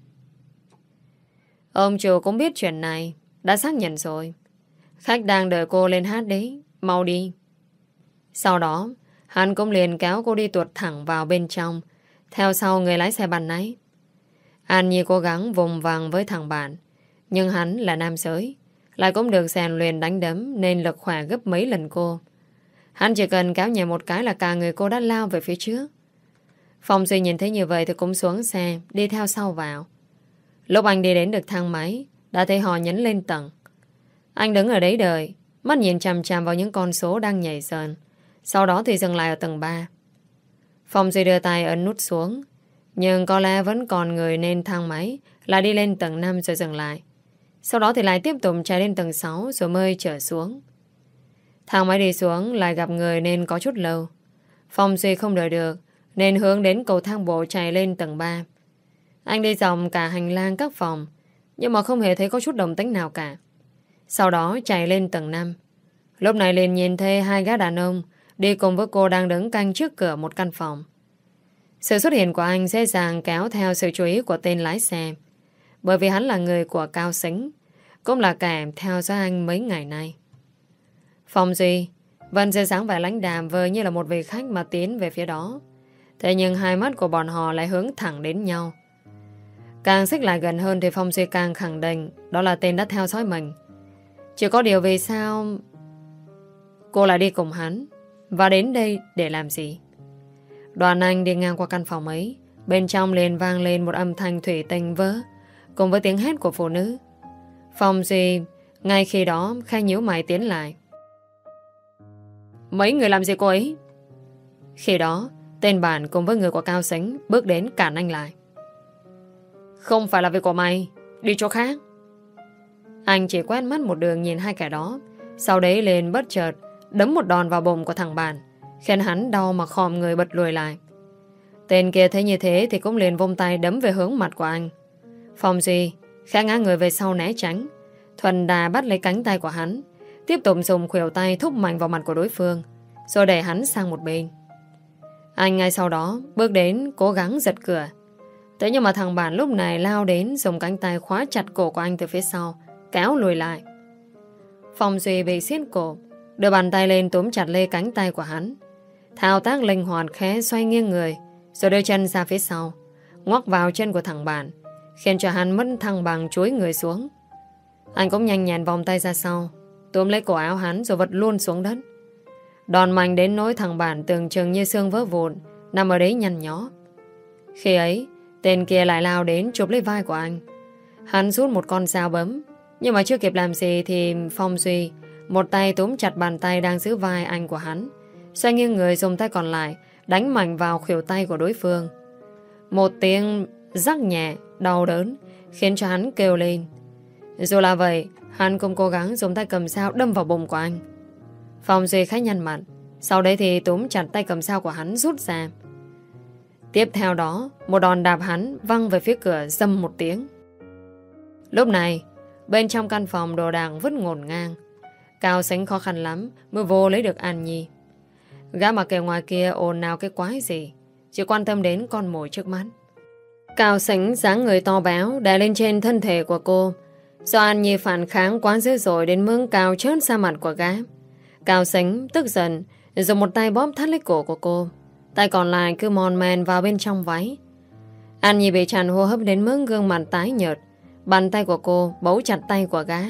Ông chủ cũng biết chuyện này. Đã xác nhận rồi. Khách đang đợi cô lên hát đấy. Mau đi. Sau đó, hắn cũng liền kéo cô đi tuột thẳng vào bên trong. Theo sau người lái xe bàn nấy. An Nhi cố gắng vùng vàng với thằng bạn. Nhưng hắn là nam giới. Lại cũng được rèn luyện đánh đấm nên lực khỏe gấp mấy lần cô. Hắn chỉ cần kéo nhẹ một cái là cả người cô đã lao về phía trước. Phong Duy nhìn thấy như vậy thì cũng xuống xe, đi theo sau vào. Lúc anh đi đến được thang máy, đã thấy họ nhấn lên tầng. Anh đứng ở đấy đợi, mắt nhìn chằm chằm vào những con số đang nhảy dần. Sau đó thì dừng lại ở tầng 3. Phong Duy đưa tay ấn nút xuống, nhưng có lẽ vẫn còn người nên thang máy lại đi lên tầng 5 rồi dừng lại. Sau đó thì lại tiếp tục chạy lên tầng 6 rồi mới trở xuống. Thang máy đi xuống lại gặp người nên có chút lâu. Phong Duy không đợi được nên hướng đến cầu thang bộ chạy lên tầng 3. Anh đi dòng cả hành lang các phòng nhưng mà không hề thấy có chút đồng tính nào cả. Sau đó chạy lên tầng 5. Lúc này liền nhìn thấy hai gã đàn ông đi cùng với cô đang đứng canh trước cửa một căn phòng. Sự xuất hiện của anh dễ dàng kéo theo sự chú ý của tên lái xe. Bởi vì hắn là người của Cao sánh, cũng là kẻ theo dõi anh mấy ngày nay. Phòng Duy Vân dễ dáng vẻ lãnh đàm vờ như là một vị khách mà tiến về phía đó. Thế nhưng hai mắt của bọn họ lại hướng thẳng đến nhau. Càng xích lại gần hơn thì Phong Duy càng khẳng định đó là tên đã theo dõi mình. Chỉ có điều vì sao cô lại đi cùng hắn và đến đây để làm gì? Đoàn anh đi ngang qua căn phòng ấy bên trong liền vang lên một âm thanh thủy tinh vỡ cùng với tiếng hét của phụ nữ. Phong Duy ngay khi đó khai nhíu mày tiến lại. Mấy người làm gì cô ấy? Khi đó, tên bạn cùng với người của Cao Sánh bước đến cản anh lại. Không phải là việc của mày, đi chỗ khác. Anh chỉ quét mắt một đường nhìn hai kẻ đó, sau đấy lên bất chợt, đấm một đòn vào bụng của thằng bạn khiến hắn đau mà khòm người bật lùi lại. Tên kia thấy như thế thì cũng liền vung tay đấm về hướng mặt của anh. Phong Duy, khẽ ngã người về sau né tránh, Thuần đà bắt lấy cánh tay của hắn, Tiếp tục dùng khuỷu tay thúc mạnh vào mặt của đối phương Rồi đẩy hắn sang một bên Anh ngay sau đó Bước đến cố gắng giật cửa Thế nhưng mà thằng bạn lúc này lao đến, Dùng cánh tay khóa chặt cổ của anh từ phía sau, Kéo lùi lại. Phong Duy bị xiết cổ, Đưa bàn tay lên túm chặt lê cánh tay của hắn. Thao tác linh hoạt khẽ xoay nghiêng người, Rồi đưa chân ra phía sau, Ngoắc vào chân của thằng bạn, Khiến cho hắn mất thăng bằng chuối người xuống. Anh cũng nhanh nhẹn vòng tay ra sau, Túm lấy cổ áo hắn rồi vật luôn xuống đất. Đòn mạnh đến nỗi thằng bạn tưởng chừng như xương vỡ vụn, Nằm ở đấy nhăn nhó. Khi ấy Tên kia lại lao đến chụp lấy vai của anh Hắn rút một con dao bấm, Nhưng mà chưa kịp làm gì thì Phong Duy, Một tay túm chặt bàn tay đang giữ vai anh của hắn Xoay nghiêng người dùng tay còn lại, Đánh mạnh vào khuỷu tay của đối phương Một tiếng rắc nhẹ, Đau đớn, Khiến cho hắn kêu lên Dù là vậy, Hắn cũng cố gắng dùng tay cầm dao đâm vào bụng của anh. Phong Duy khá nhăn mặt. Sau đấy thì túm chặt tay cầm dao của hắn rút ra. Tiếp theo đó, một đòn đạp hắn văng về phía cửa dâm một tiếng. Lúc này, bên trong căn phòng đồ đạc vứt ngổn ngang. Cao sánh khó khăn lắm mới vô lấy được An Nhi. Gã mà kề ngoài kia ồn nào cái quái gì, chỉ quan tâm đến con mồi trước mắt. Cao sánh dáng người to béo đè lên trên thân thể của cô, Do An Nhi phản kháng quá dữ dội đến mương cao chớn xa mặt của gã. Cao sánh tức giận, dùng một tay bóp thắt lấy cổ của cô. Tay còn lại cứ mòn men vào bên trong váy. An Nhi bị tràn hô hấp đến mức gương mặt tái nhợt. Bàn tay của cô bấu chặt tay của gã.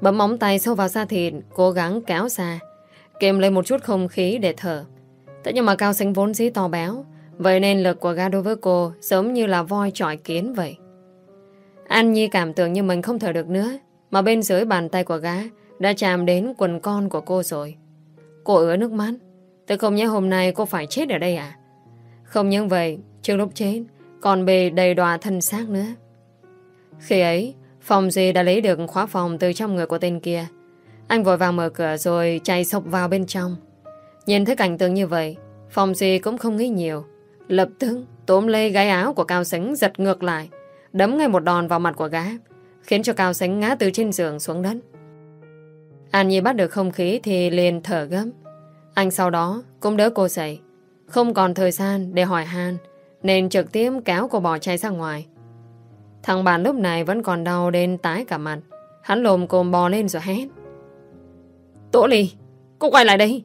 Bấm móng tay sâu vào da thịt, cố gắng kéo ra. Kèm lấy một chút không khí để thở. Thế nhưng mà Cao Sinh vốn dĩ to béo. Vậy nên lực của gã đối với cô giống như là voi trọi kiến vậy. An Nhi cảm tưởng như mình không thở được nữa Mà bên dưới bàn tay của gã Đã chạm đến quần con của cô rồi Cô ứa nước mắt Tôi không nhớ hôm nay cô phải chết ở đây à Không những vậy Trước lúc chết Còn bề đầy đọa thân xác nữa Khi ấy, phòng Duy đã lấy được khóa phòng từ trong người của tên kia. Anh vội vàng mở cửa rồi chạy sộc vào bên trong. Nhìn thấy cảnh tượng như vậy, phòng Duy cũng không nghĩ nhiều. Lập tức tốm lê gáy áo của Cao Sánh giật ngược lại, đấm ngay một đòn vào mặt của gã, khiến cho Cao Sánh ngã từ trên giường xuống đất. An Nhi bắt được không khí thì liền thở gấp. Anh sau đó cũng đỡ cô dậy. Không còn thời gian để hỏi han, nên trực tiếp kéo cô bỏ chạy ra ngoài. Thằng bạn lúc này vẫn còn đau đến tái cả mặt. Hắn lồm cồm bò lên rồi hét. Tổ Ly, cô quay lại đây.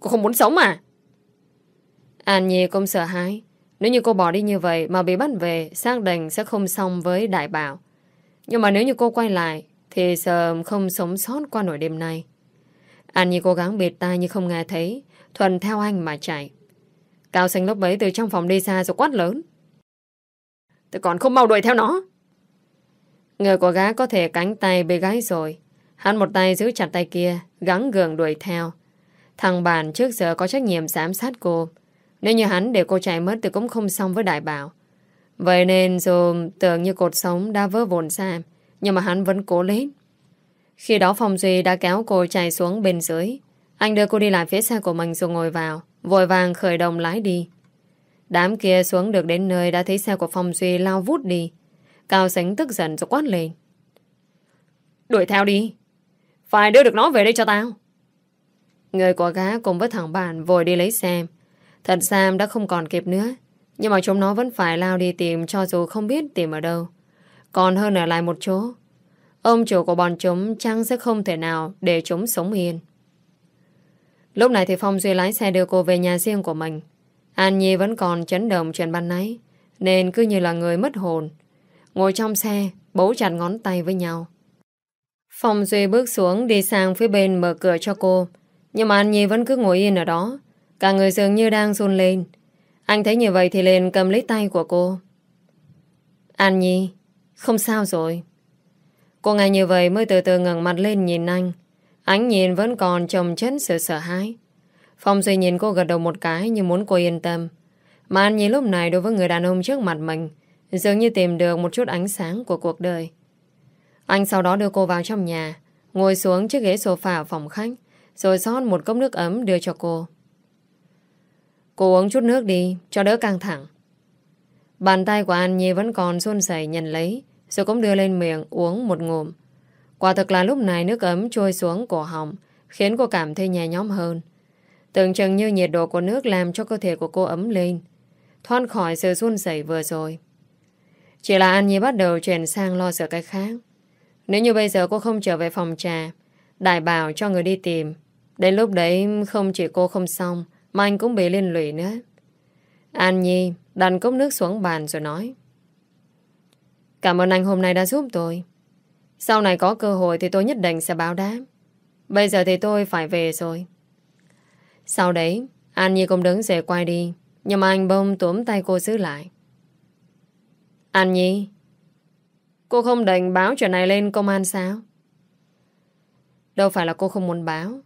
Cô không muốn sống à? An Nhi cũng sợ hãi. Nếu như cô bỏ đi như vậy mà bị bắt về, xác định sẽ không xong với đại bảo. Nhưng mà nếu như cô quay lại, thì sợ không sống sót qua nổi đêm nay. An Nhi cố gắng bịt tai nhưng không nghe thấy, thuần theo anh mà chạy. Cao xanh lúc bấy từ trong phòng đi xa rồi quát lớn. Tôi còn không mau đuổi theo nó. Người của gã có thể cánh tay bị gái rồi. Hắn một tay giữ chặt tay kia, gắng gường đuổi theo. Thằng bạn trước giờ có trách nhiệm giám sát cô. Nếu như hắn để cô chạy mất thì cũng không xong với đại bảo. Vậy nên dù tưởng như cột sống đã vỡ vụn ra, nhưng mà hắn vẫn cố lên. Khi đó Phong Duy đã kéo cô chạy xuống bên dưới. Anh đưa cô đi lại phía xe của mình rồi ngồi vào, vội vàng khởi động lái đi. Đám kia xuống được đến nơi đã thấy xe của Phong Duy lao vút đi. Cao sánh tức giận rồi quát lên. Đuổi theo đi. Phải đưa được nó về đây cho tao. Người của gá cùng với thằng bạn vội đi lấy xe. Thật Sam đã không còn kịp nữa. Nhưng mà chúng nó vẫn phải lao đi tìm cho dù không biết tìm ở đâu. Còn hơn ở lại một chỗ. Ông chủ của bọn chúng chăng sẽ không thể nào để chúng sống yên. Lúc này thì Phong Duy lái xe đưa cô về nhà riêng của mình. An Nhi vẫn còn chấn động chuyện ban nãy, nên cứ như là người mất hồn. Ngồi trong xe, bấu chặt ngón tay với nhau. Phong Duy bước xuống đi sang phía bên mở cửa cho cô. Nhưng mà An Nhi vẫn cứ ngồi yên ở đó. Cả người dường như đang run lên. Anh thấy như vậy thì liền cầm lấy tay của cô. An Nhi, không sao rồi. Cô nghe như vậy mới từ từ ngẩng mặt lên nhìn anh. Ánh nhìn vẫn còn trồng chấn sự sợ hãi. Phong Duy nhìn cô gật đầu một cái như muốn cô yên tâm. Mà anh nhìn lúc này đối với người đàn ông trước mặt mình dường như tìm được một chút ánh sáng của cuộc đời. Anh sau đó đưa cô vào trong nhà, ngồi xuống chiếc ghế sofa ở phòng khách, rồi rót một cốc nước ấm đưa cho cô. Cô uống chút nước đi, cho đỡ căng thẳng. Bàn tay của An Nhi vẫn còn run rẩy nhận lấy, rồi cũng đưa lên miệng uống một ngụm. Quả thực là lúc này nước ấm trôi xuống cổ họng, khiến cô cảm thấy nhẹ nhõm hơn. Tưởng chừng như nhiệt độ của nước làm cho cơ thể của cô ấm lên, thoát khỏi sự run rẩy vừa rồi. Chỉ là An Nhi bắt đầu chuyển sang lo sợ cái khác. Nếu như bây giờ cô không trở về phòng trà, đại bảo cho người đi tìm, đến lúc đấy không chỉ cô không xong, mà anh cũng bị liên lụy nữa. An Nhi đặt cốc nước xuống bàn rồi nói. Cảm ơn anh hôm nay đã giúp tôi. Sau này có cơ hội thì tôi nhất định sẽ báo đáp. Bây giờ thì tôi phải về rồi. Sau đấy, An Nhi cũng đứng dậy quay đi. Nhưng mà anh bông túm tay cô giữ lại. An Nhi, cô không định báo chuyện này lên công an sao? Đâu phải là cô không muốn báo.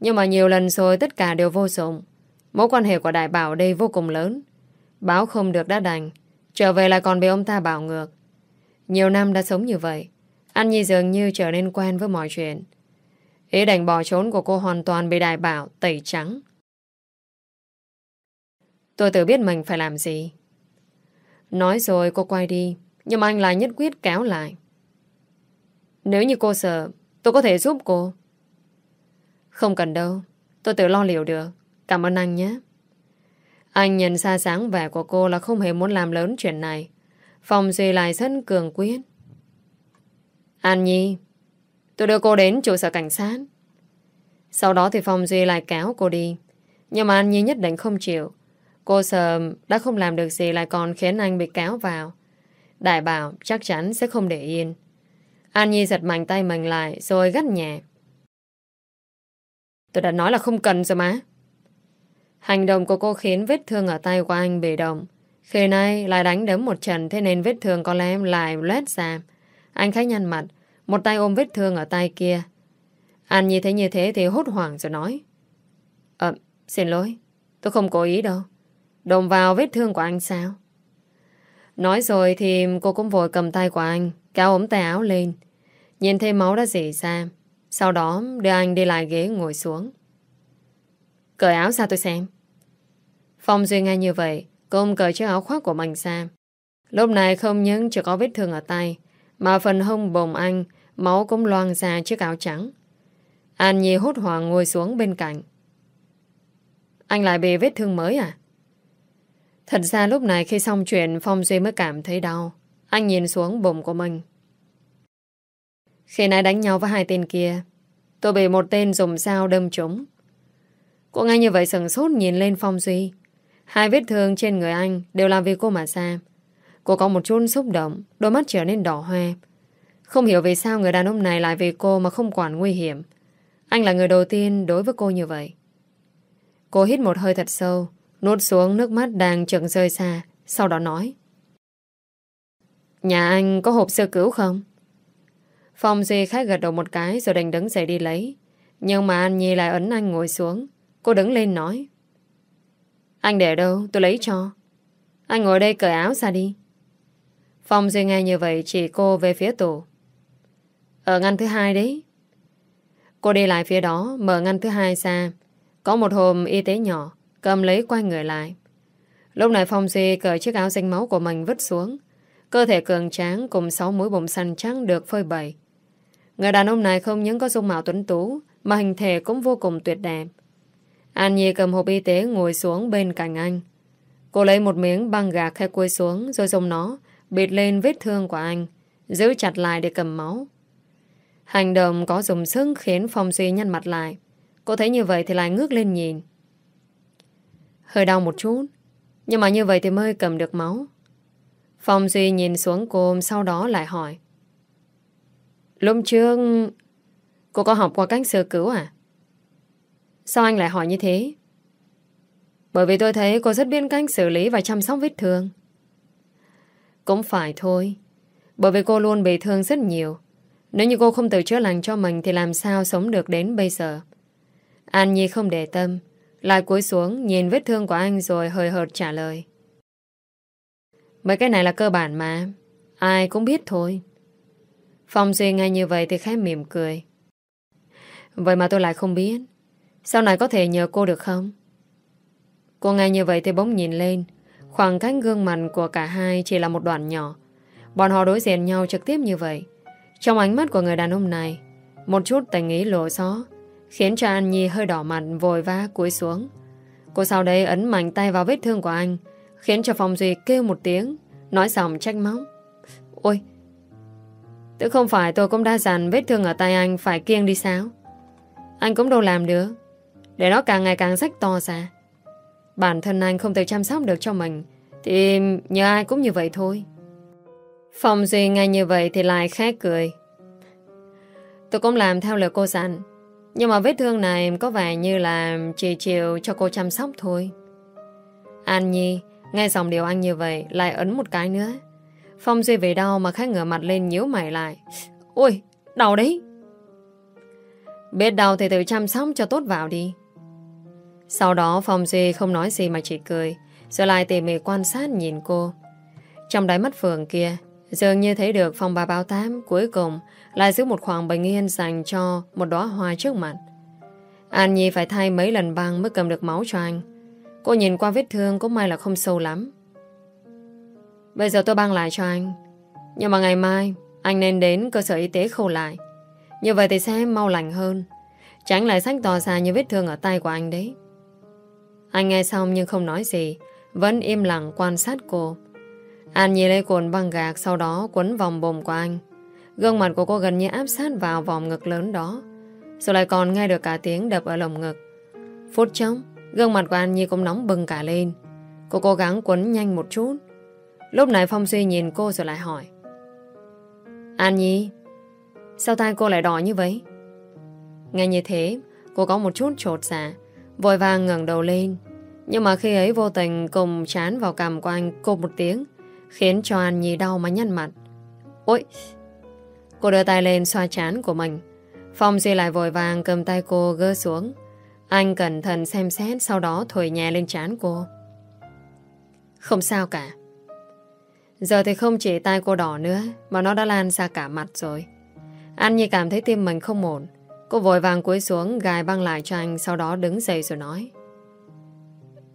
Nhưng mà nhiều lần rồi tất cả đều vô dụng. Mối quan hệ của đại bảo đây vô cùng lớn. Báo không được đã đành. Trở về lại còn bị ông ta bảo ngược. Nhiều năm đã sống như vậy. anh Nhi dường như trở nên quen với mọi chuyện. Ý đành bỏ trốn của cô hoàn toàn bị đại bảo tẩy trắng. Tôi tự biết mình phải làm gì. Nói rồi cô quay đi, nhưng mà anh lại nhất quyết kéo lại. Nếu như cô sợ, tôi có thể giúp cô. Không cần đâu, tôi tự lo liệu được. Cảm ơn anh nhé. Anh nhìn xa sáng vẻ của cô là không hề muốn làm lớn chuyện này. Phòng Duy lại rất cường quyết. An Nhi, tôi đưa cô đến trụ sở cảnh sát. Sau đó thì Phong Duy lại kéo cô đi. Nhưng mà An Nhi nhất định không chịu. Cô sợ đã không làm được gì lại còn khiến anh bị kéo vào. Đại bảo chắc chắn sẽ không để yên. An Nhi giật mạnh tay mình lại rồi gắt nhẹ. Tôi đã nói là không cần rồi mà. Hành động của cô khiến vết thương ở tay của anh bị động. Khi nay lại đánh đấm một trận thế nên vết thương có lẽ lại loét ra. Anh khá nhăn mặt, một tay ôm vết thương ở tay kia. Anh nhìn thấy như thế thì hốt hoảng rồi nói. Ờ, xin lỗi, tôi không cố ý đâu. Đồng vào vết thương của anh sao? Nói rồi thì cô cũng vội cầm tay của anh, Kéo ống tay áo lên Nhìn thấy máu đã dỉ ra Sau đó đưa anh đi lại ghế ngồi xuống Cởi áo ra tôi xem Phong Duy nghe như vậy Cô cởi chiếc áo khoác của mình ra Lúc này không những chỉ có vết thương ở tay, Mà phần hông bồng anh Máu cũng loang ra chiếc áo trắng. An Nhi hốt hoảng ngồi xuống bên cạnh. Anh lại bị vết thương mới à? Thật ra lúc này khi xong chuyện, Phong Duy mới cảm thấy đau. Anh nhìn xuống bụng của mình. Khi nãy đánh nhau với hai tên kia, Tôi bị một tên dùng dao đâm trúng. Cô ngay như vậy sừng sốt nhìn lên Phong Duy. Hai vết thương trên người anh Đều làm vì cô mà ra Cô có một chút xúc động, Đôi mắt trở nên đỏ hoe. Không hiểu vì sao người đàn ông này lại vì cô mà không quản nguy hiểm. Anh là người đầu tiên đối với cô như vậy. Cô hít một hơi thật sâu, Nuốt xuống nước mắt đang chừng rơi xa, Sau đó nói. Nhà anh có hộp sơ cứu không? Phong Duy khách gật đầu một cái Rồi đành đứng dậy đi lấy. Nhưng mà An Nhi lại ấn anh ngồi xuống. Cô đứng lên nói. Anh để đâu? Tôi lấy cho. Anh ngồi đây cởi áo ra đi. Phong Duy nghe như vậy, Chỉ cô về phía tủ Ở ngăn thứ hai đấy. Cô đi lại phía đó, Mở ngăn thứ hai ra. Có một hòm y tế nhỏ, Cầm lấy quay người lại. Lúc này Phong Duy cởi chiếc áo danh máu của mình vứt xuống. Cơ thể cường tráng Cùng sáu mũi bụng săn trắng được phơi bày. Người đàn ông này không những có dung mạo tuấn tú, Mà hình thể cũng vô cùng tuyệt đẹp. An Nhi cầm hộp y tế ngồi xuống bên cạnh anh. Cô lấy một miếng băng gạc khe cuối xuống Rồi dùng nó Bịt lên vết thương của anh, Giữ chặt lại để cầm máu. Hành động có dùng sức khiến Phong Duy nhăn mặt lại. Cô thấy như vậy thì lại ngước lên nhìn. Hơi đau một chút, Nhưng mà như vậy thì mới cầm được máu. Phong Duy nhìn xuống cô, Sau đó lại hỏi. Lúc trước, Cô có học qua cách sơ cứu à? Sao anh lại hỏi như thế Bởi vì tôi thấy cô rất biết cách xử lý Và chăm sóc vết thương Cũng phải thôi Bởi vì cô luôn bị thương rất nhiều Nếu như cô không tự chữa lành cho mình Thì làm sao sống được đến bây giờ An Nhi không để tâm lại cúi xuống, nhìn vết thương của anh rồi hơi hợt trả lời. Mấy cái này là cơ bản mà. Ai cũng biết thôi. Phong Duy ngay như vậy thì khẽ mỉm cười. Vậy mà tôi lại không biết. Sau này có thể nhờ cô được không? Cô nghe như vậy thì bỗng nhìn lên. Khoảng cách gương mặt của cả hai chỉ là một đoạn nhỏ. Bọn họ đối diện nhau trực tiếp như vậy. Trong ánh mắt của người đàn ông này, một chút tình ý lộ gió, Khiến cho An Nhi hơi đỏ mặt vội vã cúi xuống Cô sau đây ấn mạnh tay vào vết thương của anh Khiến cho Phong Duy kêu một tiếng Nói giọng trách móc Ôi Tự không phải tôi cũng đã dặn vết thương ở tay anh Phải kiêng đi sao Anh cũng đâu làm được để nó càng ngày càng rách to ra Bản thân anh không thể chăm sóc được cho mình Thì nhờ ai cũng như vậy thôi Phong Duy ngay như vậy Thì lại khét cười Tôi cũng làm theo lời cô dặn nhưng mà vết thương này có vẻ như là chỉ chịu cho cô chăm sóc thôi. An Nhi, nghe dòng điều anh như vậy, lại ấn một cái nữa. Phong Duy về đau mà khách ngửa mặt lên nhíu mày lại. Ôi, đau đấy. Biết đau thì tự chăm sóc cho tốt vào đi. Sau đó Phong Duy không nói gì mà chỉ cười, rồi lại tỉ mỉ quan sát nhìn cô. Trong đáy mắt phường kia, dường như thấy được phong ba báo tám cuối cùng lại giữ một khoảng bình yên dành cho một đóa hoa trước mặt. An Nhi phải thay mấy lần băng mới cầm được máu cho anh. Cô nhìn qua vết thương cũng may là không sâu lắm. Bây giờ tôi băng lại cho anh. Nhưng mà ngày mai anh nên đến cơ sở y tế khâu lại. Như vậy thì sẽ mau lành hơn. Tránh lại sách to ra như vết thương ở tay của anh đấy. Anh nghe xong nhưng không nói gì. Vẫn im lặng quan sát cô. An Nhi lấy cuộn băng gạc sau đó quấn vòng bồm của anh. Gương mặt của cô gần như áp sát vào vòng ngực lớn đó Rồi lại còn nghe được cả tiếng đập ở lồng ngực Phút chốc, Gương mặt của An Nhi cũng nóng bừng cả lên Cô cố gắng quấn nhanh một chút Lúc này Phong Duy nhìn cô rồi lại hỏi An Nhi, Sao tay cô lại đỏ như vậy Nghe như thế, Cô có một chút trột dạ Vội vàng ngẩng đầu lên. Nhưng mà khi ấy vô tình cùng chán vào cằm của anh Cô một tiếng, Khiến cho anh nhì đau mà nhăn mặt. Ôi! Cô đưa tay lên xoa chán của mình. Phong Duy lại vội vàng cầm tay cô gỡ xuống. Anh cẩn thận xem xét Sau đó thổi nhẹ lên chán cô. Không sao cả. Giờ thì không chỉ tay cô đỏ nữa, Mà nó đã lan ra cả mặt rồi. Anh như cảm thấy tim mình không ổn. Cô vội vàng cúi xuống gài băng lại cho anh Sau đó đứng dậy rồi nói.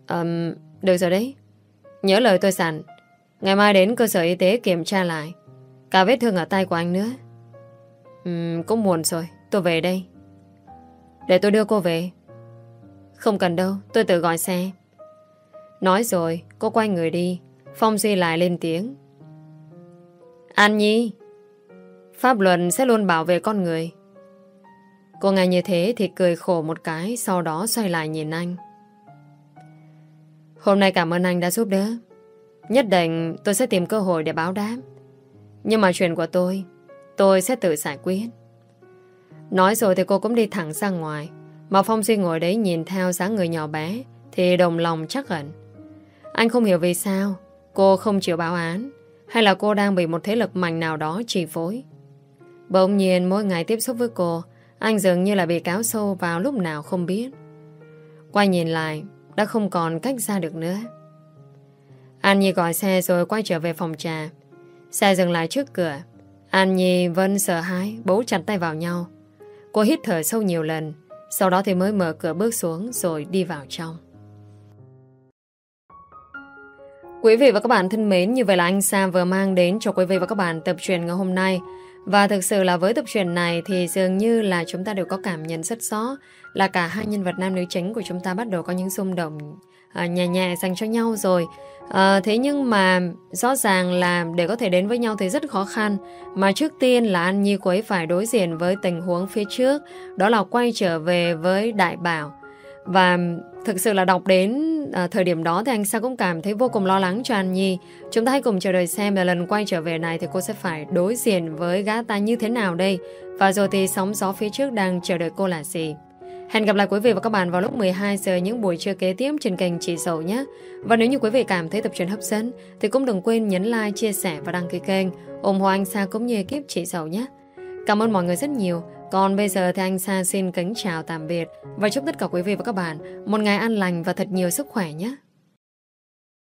Um, Được rồi đấy. Nhớ lời tôi sẵn. Ngày mai đến cơ sở y tế kiểm tra lại. Cả vết thương ở tay của anh nữa. Um, Cũng muộn rồi Tôi về đây. Để tôi đưa cô về. Không cần đâu tôi tự gọi xe. Nói rồi cô quay người đi. Phong Duy lại lên tiếng. An Nhi Pháp luật sẽ luôn bảo vệ con người. Cô nghe như thế thì cười khổ một cái, Sau đó xoay lại nhìn anh. Hôm nay cảm ơn anh đã giúp đỡ. Nhất định tôi sẽ tìm cơ hội để báo đáp. Nhưng mà chuyện của tôi Tôi sẽ tự giải quyết. Nói rồi thì cô cũng đi thẳng ra ngoài. Mà Phong Duy ngồi đấy nhìn theo dáng người nhỏ bé, Thì đồng lòng chắc ẩn Anh không hiểu vì sao Cô không chịu báo án, Hay là cô đang bị một thế lực mạnh nào đó chi phối. Bỗng nhiên mỗi ngày tiếp xúc với cô anh dường như là bị cáo sâu vào lúc nào không biết. Quay nhìn lại, Đã không còn cách ra được nữa. An Nhi gọi xe rồi quay trở về phòng trà. Xe dừng lại trước cửa. An Nhi vẫn sợ hãi, Bấu chặt tay vào nhau. Cô hít thở sâu nhiều lần, Sau đó thì mới mở cửa bước xuống Rồi đi vào trong. Quý vị và các bạn thân mến, Như vậy là anh Sa vừa mang đến cho quý vị và các bạn Tập truyền ngày hôm nay. Và thực sự là với tập truyện này Thì dường như là chúng ta đều có cảm nhận rất rõ Là cả hai nhân vật nam nữ chính của chúng ta Bắt đầu có những xung động à, Nhẹ nhẹ dành cho nhau rồi. À, Thế nhưng mà rõ ràng là Để có thể đến với nhau thì rất khó khăn. Mà trước tiên là An Nhi cô ấy phải đối diện Với tình huống phía trước Đó là quay trở về với Đại Bảo. Và thực sự là đọc đến à, thời điểm đó thì anh Sa cũng cảm thấy vô cùng lo lắng cho An Nhi. Chúng ta hãy cùng chờ đợi xem là lần quay trở về này thì cô sẽ phải đối diện với gã ta như thế nào đây. Và rồi thì sóng gió phía trước đang chờ đợi cô là gì. Hẹn gặp lại quý vị và các bạn vào lúc 12 giờ những buổi trưa kế tiếp trên kênh Chị Sầu nhé. Và nếu như quý vị cảm thấy tập truyện hấp dẫn thì cũng đừng quên nhấn like, chia sẻ và đăng ký kênh ủng hộ anh Sa cũng như ekip Chị Sầu nhé. Cảm ơn mọi người rất nhiều. Còn bây giờ thì anh Sa xin kính chào tạm biệt và chúc tất cả quý vị và các bạn một ngày an lành và thật nhiều sức khỏe nhé.